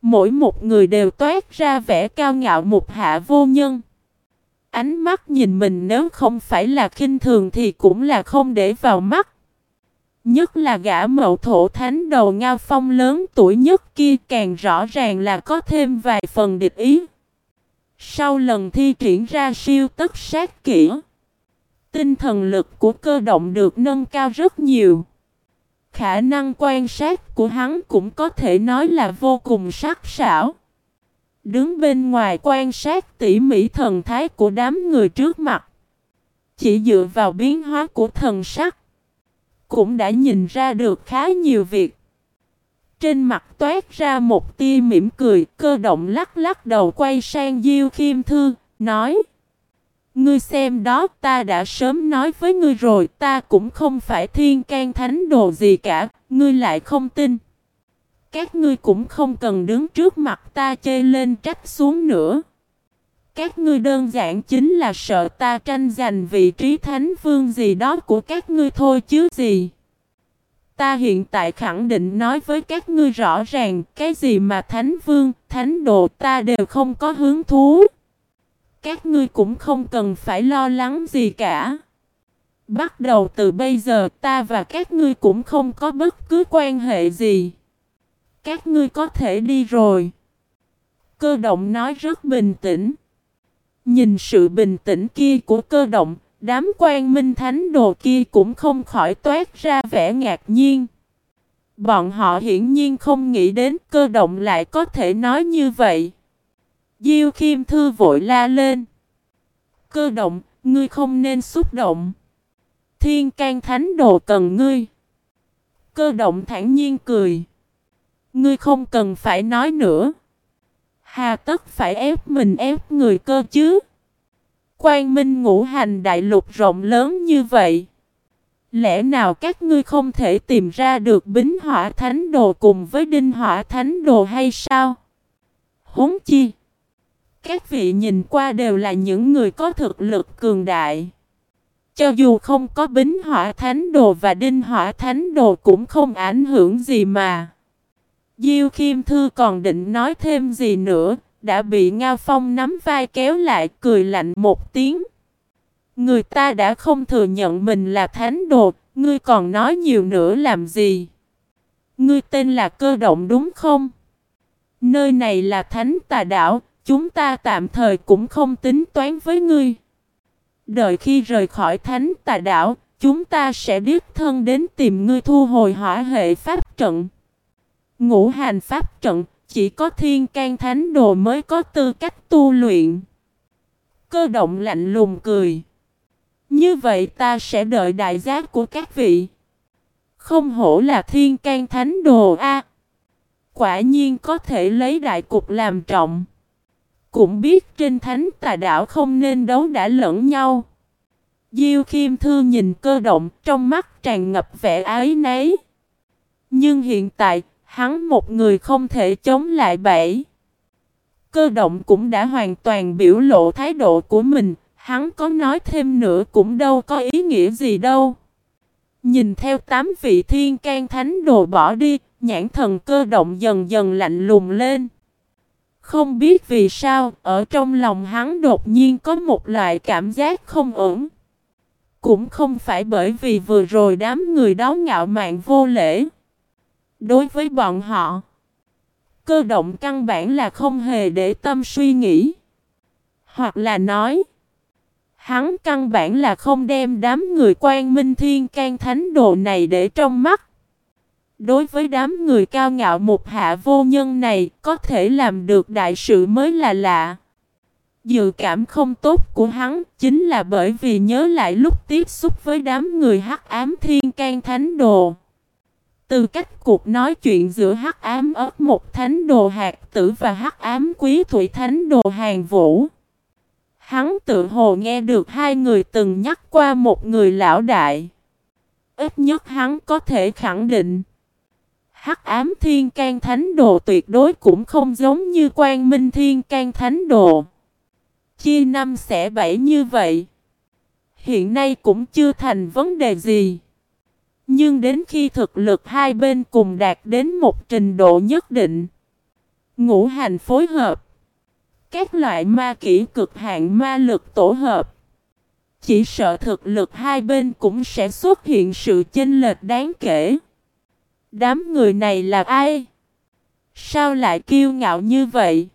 Mỗi một người đều toát ra vẻ cao ngạo một hạ vô nhân. Ánh mắt nhìn mình nếu không phải là khinh thường thì cũng là không để vào mắt. Nhất là gã mậu thổ thánh đầu ngao phong lớn tuổi nhất kia càng rõ ràng là có thêm vài phần địch ý. Sau lần thi triển ra siêu tất sát kỹ, tinh thần lực của cơ động được nâng cao rất nhiều. Khả năng quan sát của hắn cũng có thể nói là vô cùng sắc sảo. Đứng bên ngoài quan sát tỉ mỉ thần thái của đám người trước mặt. Chỉ dựa vào biến hóa của thần sắc. Cũng đã nhìn ra được khá nhiều việc. Trên mặt toát ra một tia mỉm cười, cơ động lắc lắc đầu quay sang Diêu Khiêm Thư, nói Ngươi xem đó ta đã sớm nói với ngươi rồi ta cũng không phải thiên can thánh đồ gì cả, ngươi lại không tin. Các ngươi cũng không cần đứng trước mặt ta chê lên trách xuống nữa. Các ngươi đơn giản chính là sợ ta tranh giành vị trí thánh vương gì đó của các ngươi thôi chứ gì. ta hiện tại khẳng định nói với các ngươi rõ ràng, cái gì mà thánh vương, thánh đồ ta đều không có hứng thú. Các ngươi cũng không cần phải lo lắng gì cả. Bắt đầu từ bây giờ ta và các ngươi cũng không có bất cứ quan hệ gì. Các ngươi có thể đi rồi. Cơ động nói rất bình tĩnh. Nhìn sự bình tĩnh kia của cơ động, đám quan minh thánh đồ kia cũng không khỏi toát ra vẻ ngạc nhiên. Bọn họ hiển nhiên không nghĩ đến cơ động lại có thể nói như vậy. Diêu Khiêm Thư vội la lên. Cơ động, ngươi không nên xúc động. Thiên can thánh đồ cần ngươi. Cơ động thản nhiên cười. Ngươi không cần phải nói nữa. Hà tất phải ép mình ép người cơ chứ. Quang minh ngũ hành đại lục rộng lớn như vậy. Lẽ nào các ngươi không thể tìm ra được bính hỏa thánh đồ cùng với đinh hỏa thánh đồ hay sao? Huống chi. Các vị nhìn qua đều là những người có thực lực cường đại. Cho dù không có bính hỏa thánh đồ và đinh hỏa thánh đồ cũng không ảnh hưởng gì mà. Diêu Khiêm Thư còn định nói thêm gì nữa, đã bị Ngao Phong nắm vai kéo lại cười lạnh một tiếng. Người ta đã không thừa nhận mình là thánh đồ, ngươi còn nói nhiều nữa làm gì? Ngươi tên là cơ động đúng không? Nơi này là thánh tà đảo, chúng ta tạm thời cũng không tính toán với ngươi. Đợi khi rời khỏi thánh tà đảo, chúng ta sẽ đích thân đến tìm ngươi thu hồi hỏa hệ pháp trận. Ngũ hành pháp trận, chỉ có thiên can thánh đồ mới có tư cách tu luyện. Cơ động lạnh lùng cười. Như vậy ta sẽ đợi đại giác của các vị. Không hổ là thiên can thánh đồ A. quả nhiên có thể lấy đại cục làm trọng. Cũng biết trên thánh tà đảo không nên đấu đã lẫn nhau. Diêu Khiêm Thư nhìn cơ động trong mắt tràn ngập vẻ ái nấy. Nhưng hiện tại, hắn một người không thể chống lại bảy. Cơ động cũng đã hoàn toàn biểu lộ thái độ của mình, hắn có nói thêm nữa cũng đâu có ý nghĩa gì đâu. Nhìn theo tám vị thiên can thánh đồ bỏ đi, nhãn thần cơ động dần dần lạnh lùng lên. Không biết vì sao, ở trong lòng hắn đột nhiên có một loại cảm giác không ổn. Cũng không phải bởi vì vừa rồi đám người đó ngạo mạn vô lễ. Đối với bọn họ, cơ động căn bản là không hề để tâm suy nghĩ. Hoặc là nói, hắn căn bản là không đem đám người quan minh thiên can thánh đồ này để trong mắt. Đối với đám người cao ngạo một hạ vô nhân này, có thể làm được đại sự mới là lạ. Dự cảm không tốt của hắn chính là bởi vì nhớ lại lúc tiếp xúc với đám người hắc ám thiên can thánh đồ. Từ cách cuộc nói chuyện giữa hắc ám ớt một thánh đồ hạt tử và hắc ám quý thủy thánh đồ hàng vũ. Hắn tự hồ nghe được hai người từng nhắc qua một người lão đại. Ít nhất hắn có thể khẳng định. Hắc ám thiên can thánh đồ tuyệt đối cũng không giống như quan minh thiên can thánh đồ. Chia năm sẽ bảy như vậy. Hiện nay cũng chưa thành vấn đề gì. Nhưng đến khi thực lực hai bên cùng đạt đến một trình độ nhất định. Ngũ hành phối hợp. Các loại ma kỹ cực hạn ma lực tổ hợp. Chỉ sợ thực lực hai bên cũng sẽ xuất hiện sự chênh lệch đáng kể. Đám người này là ai? Sao lại kiêu ngạo như vậy?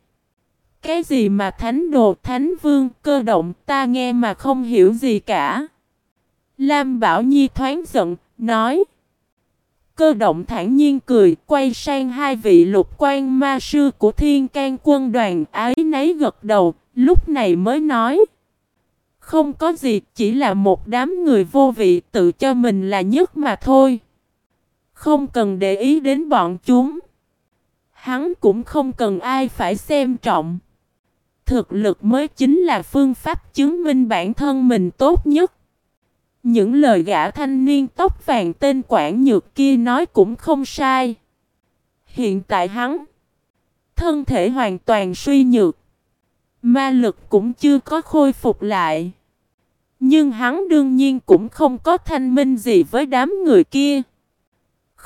Cái gì mà thánh đồ thánh vương cơ động ta nghe mà không hiểu gì cả. Lam Bảo Nhi thoáng giận, nói. Cơ động thản nhiên cười, quay sang hai vị lục quan ma sư của thiên can quân đoàn ái nấy gật đầu, lúc này mới nói. Không có gì, chỉ là một đám người vô vị tự cho mình là nhất mà thôi. Không cần để ý đến bọn chúng. Hắn cũng không cần ai phải xem trọng. Thực lực mới chính là phương pháp chứng minh bản thân mình tốt nhất. Những lời gã thanh niên tóc vàng tên Quảng Nhược kia nói cũng không sai. Hiện tại hắn, thân thể hoàn toàn suy nhược. Ma lực cũng chưa có khôi phục lại. Nhưng hắn đương nhiên cũng không có thanh minh gì với đám người kia.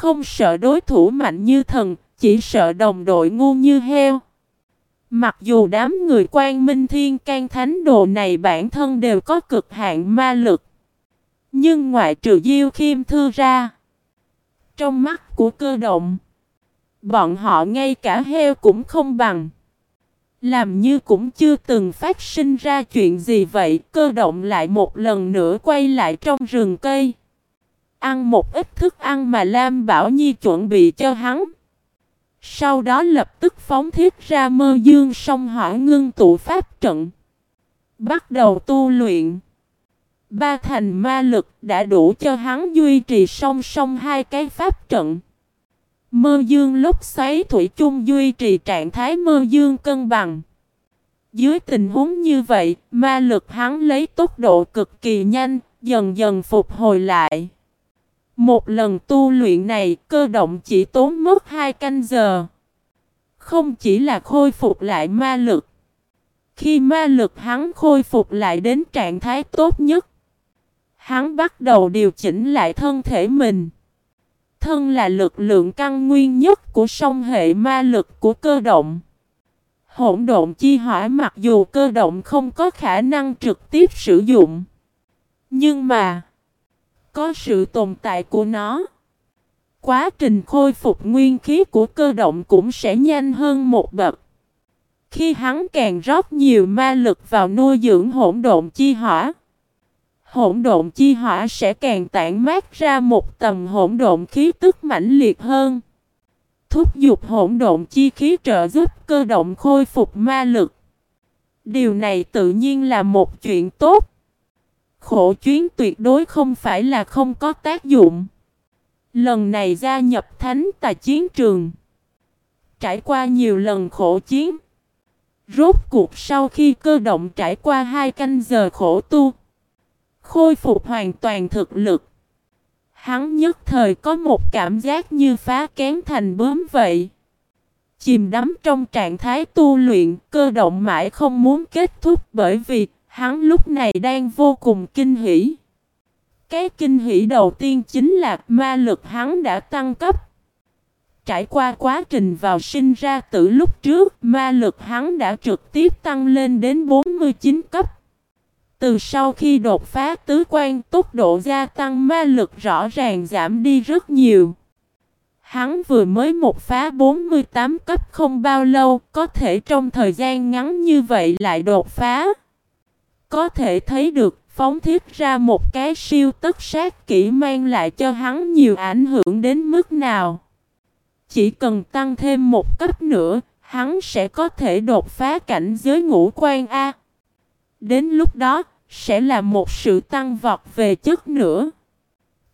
Không sợ đối thủ mạnh như thần, chỉ sợ đồng đội ngu như heo. Mặc dù đám người quan minh thiên can thánh đồ này bản thân đều có cực hạn ma lực. Nhưng ngoại trừ Diêu Khiêm Thư ra. Trong mắt của cơ động. Bọn họ ngay cả heo cũng không bằng. Làm như cũng chưa từng phát sinh ra chuyện gì vậy. Cơ động lại một lần nữa quay lại trong rừng cây. Ăn một ít thức ăn mà Lam Bảo Nhi chuẩn bị cho hắn. Sau đó lập tức phóng thiết ra mơ dương sông hỏa ngưng tụ pháp trận. Bắt đầu tu luyện. Ba thành ma lực đã đủ cho hắn duy trì song song hai cái pháp trận. Mơ dương lúc xoáy thủy chung duy trì trạng thái mơ dương cân bằng. Dưới tình huống như vậy, ma lực hắn lấy tốc độ cực kỳ nhanh, dần dần phục hồi lại. Một lần tu luyện này cơ động chỉ tốn mất hai canh giờ. Không chỉ là khôi phục lại ma lực. Khi ma lực hắn khôi phục lại đến trạng thái tốt nhất. Hắn bắt đầu điều chỉnh lại thân thể mình. Thân là lực lượng căn nguyên nhất của song hệ ma lực của cơ động. Hỗn độn chi hỏa mặc dù cơ động không có khả năng trực tiếp sử dụng. Nhưng mà có sự tồn tại của nó. Quá trình khôi phục nguyên khí của cơ động cũng sẽ nhanh hơn một bậc. Khi hắn càng rót nhiều ma lực vào nuôi dưỡng hỗn độn chi hỏa, hỗn độn chi hỏa sẽ càng tản mát ra một tầm hỗn độn khí tức mãnh liệt hơn. Thúc giục hỗn độn chi khí trợ giúp cơ động khôi phục ma lực. Điều này tự nhiên là một chuyện tốt. Khổ chuyến tuyệt đối không phải là không có tác dụng. Lần này gia nhập thánh tài chiến trường. Trải qua nhiều lần khổ chiến. Rốt cuộc sau khi cơ động trải qua hai canh giờ khổ tu. Khôi phục hoàn toàn thực lực. Hắn nhất thời có một cảm giác như phá kén thành bướm vậy. Chìm đắm trong trạng thái tu luyện, cơ động mãi không muốn kết thúc bởi vì Hắn lúc này đang vô cùng kinh hỉ. Cái kinh hỉ đầu tiên chính là ma lực hắn đã tăng cấp. Trải qua quá trình vào sinh ra tử lúc trước, ma lực hắn đã trực tiếp tăng lên đến 49 cấp. Từ sau khi đột phá tứ quan, tốc độ gia tăng ma lực rõ ràng giảm đi rất nhiều. Hắn vừa mới một phá 48 cấp không bao lâu, có thể trong thời gian ngắn như vậy lại đột phá. Có thể thấy được phóng thiết ra một cái siêu tất sát kỹ mang lại cho hắn nhiều ảnh hưởng đến mức nào. Chỉ cần tăng thêm một cấp nữa, hắn sẽ có thể đột phá cảnh giới ngũ quan A. Đến lúc đó, sẽ là một sự tăng vọt về chất nữa.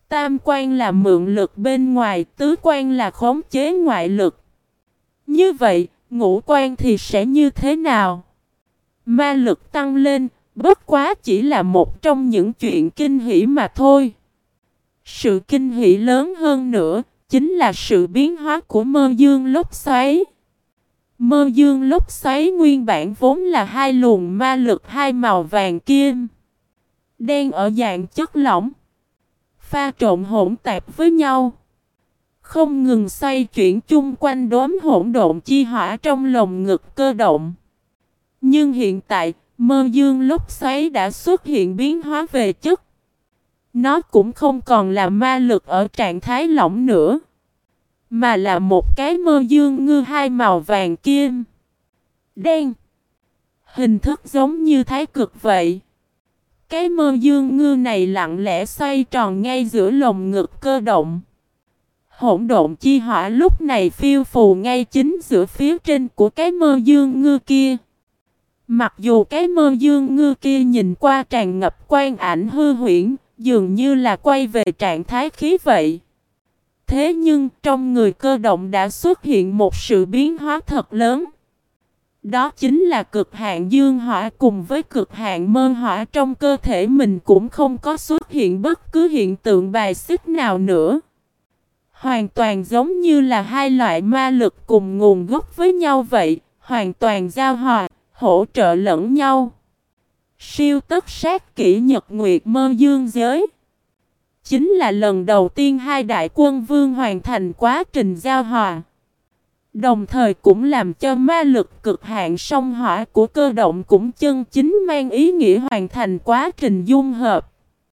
Tam quan là mượn lực bên ngoài, tứ quan là khống chế ngoại lực. Như vậy, ngũ quan thì sẽ như thế nào? Ma lực tăng lên, Bất quá chỉ là một trong những chuyện kinh hỷ mà thôi. Sự kinh hỷ lớn hơn nữa, chính là sự biến hóa của mơ dương lốc xoáy. Mơ dương lốc xoáy nguyên bản vốn là hai luồng ma lực hai màu vàng kim. Đen ở dạng chất lỏng. Pha trộn hỗn tạp với nhau. Không ngừng xoay chuyển chung quanh đốm hỗn độn chi hỏa trong lồng ngực cơ động. Nhưng hiện tại, Mơ dương lúc xoáy đã xuất hiện biến hóa về chất. Nó cũng không còn là ma lực ở trạng thái lỏng nữa. Mà là một cái mơ dương ngư hai màu vàng kim. Đen. Hình thức giống như thái cực vậy. Cái mơ dương ngư này lặng lẽ xoay tròn ngay giữa lồng ngực cơ động. Hỗn độn chi hỏa lúc này phiêu phù ngay chính giữa phía trên của cái mơ dương ngư kia. Mặc dù cái mơ dương ngư kia nhìn qua tràn ngập quan ảnh hư huyễn, dường như là quay về trạng thái khí vậy. Thế nhưng trong người cơ động đã xuất hiện một sự biến hóa thật lớn. Đó chính là cực hạn dương hỏa cùng với cực hạn mơ hỏa trong cơ thể mình cũng không có xuất hiện bất cứ hiện tượng bài xích nào nữa. Hoàn toàn giống như là hai loại ma lực cùng nguồn gốc với nhau vậy, hoàn toàn giao hòa hỗ trợ lẫn nhau. Siêu tất sát kỹ nhật nguyệt mơ dương giới. chính là lần đầu tiên hai đại quân vương hoàn thành quá trình giao hòa. Đồng thời cũng làm cho ma lực cực hạn sông hỏa của cơ động cũng chân chính mang ý nghĩa hoàn thành quá trình dung hợp.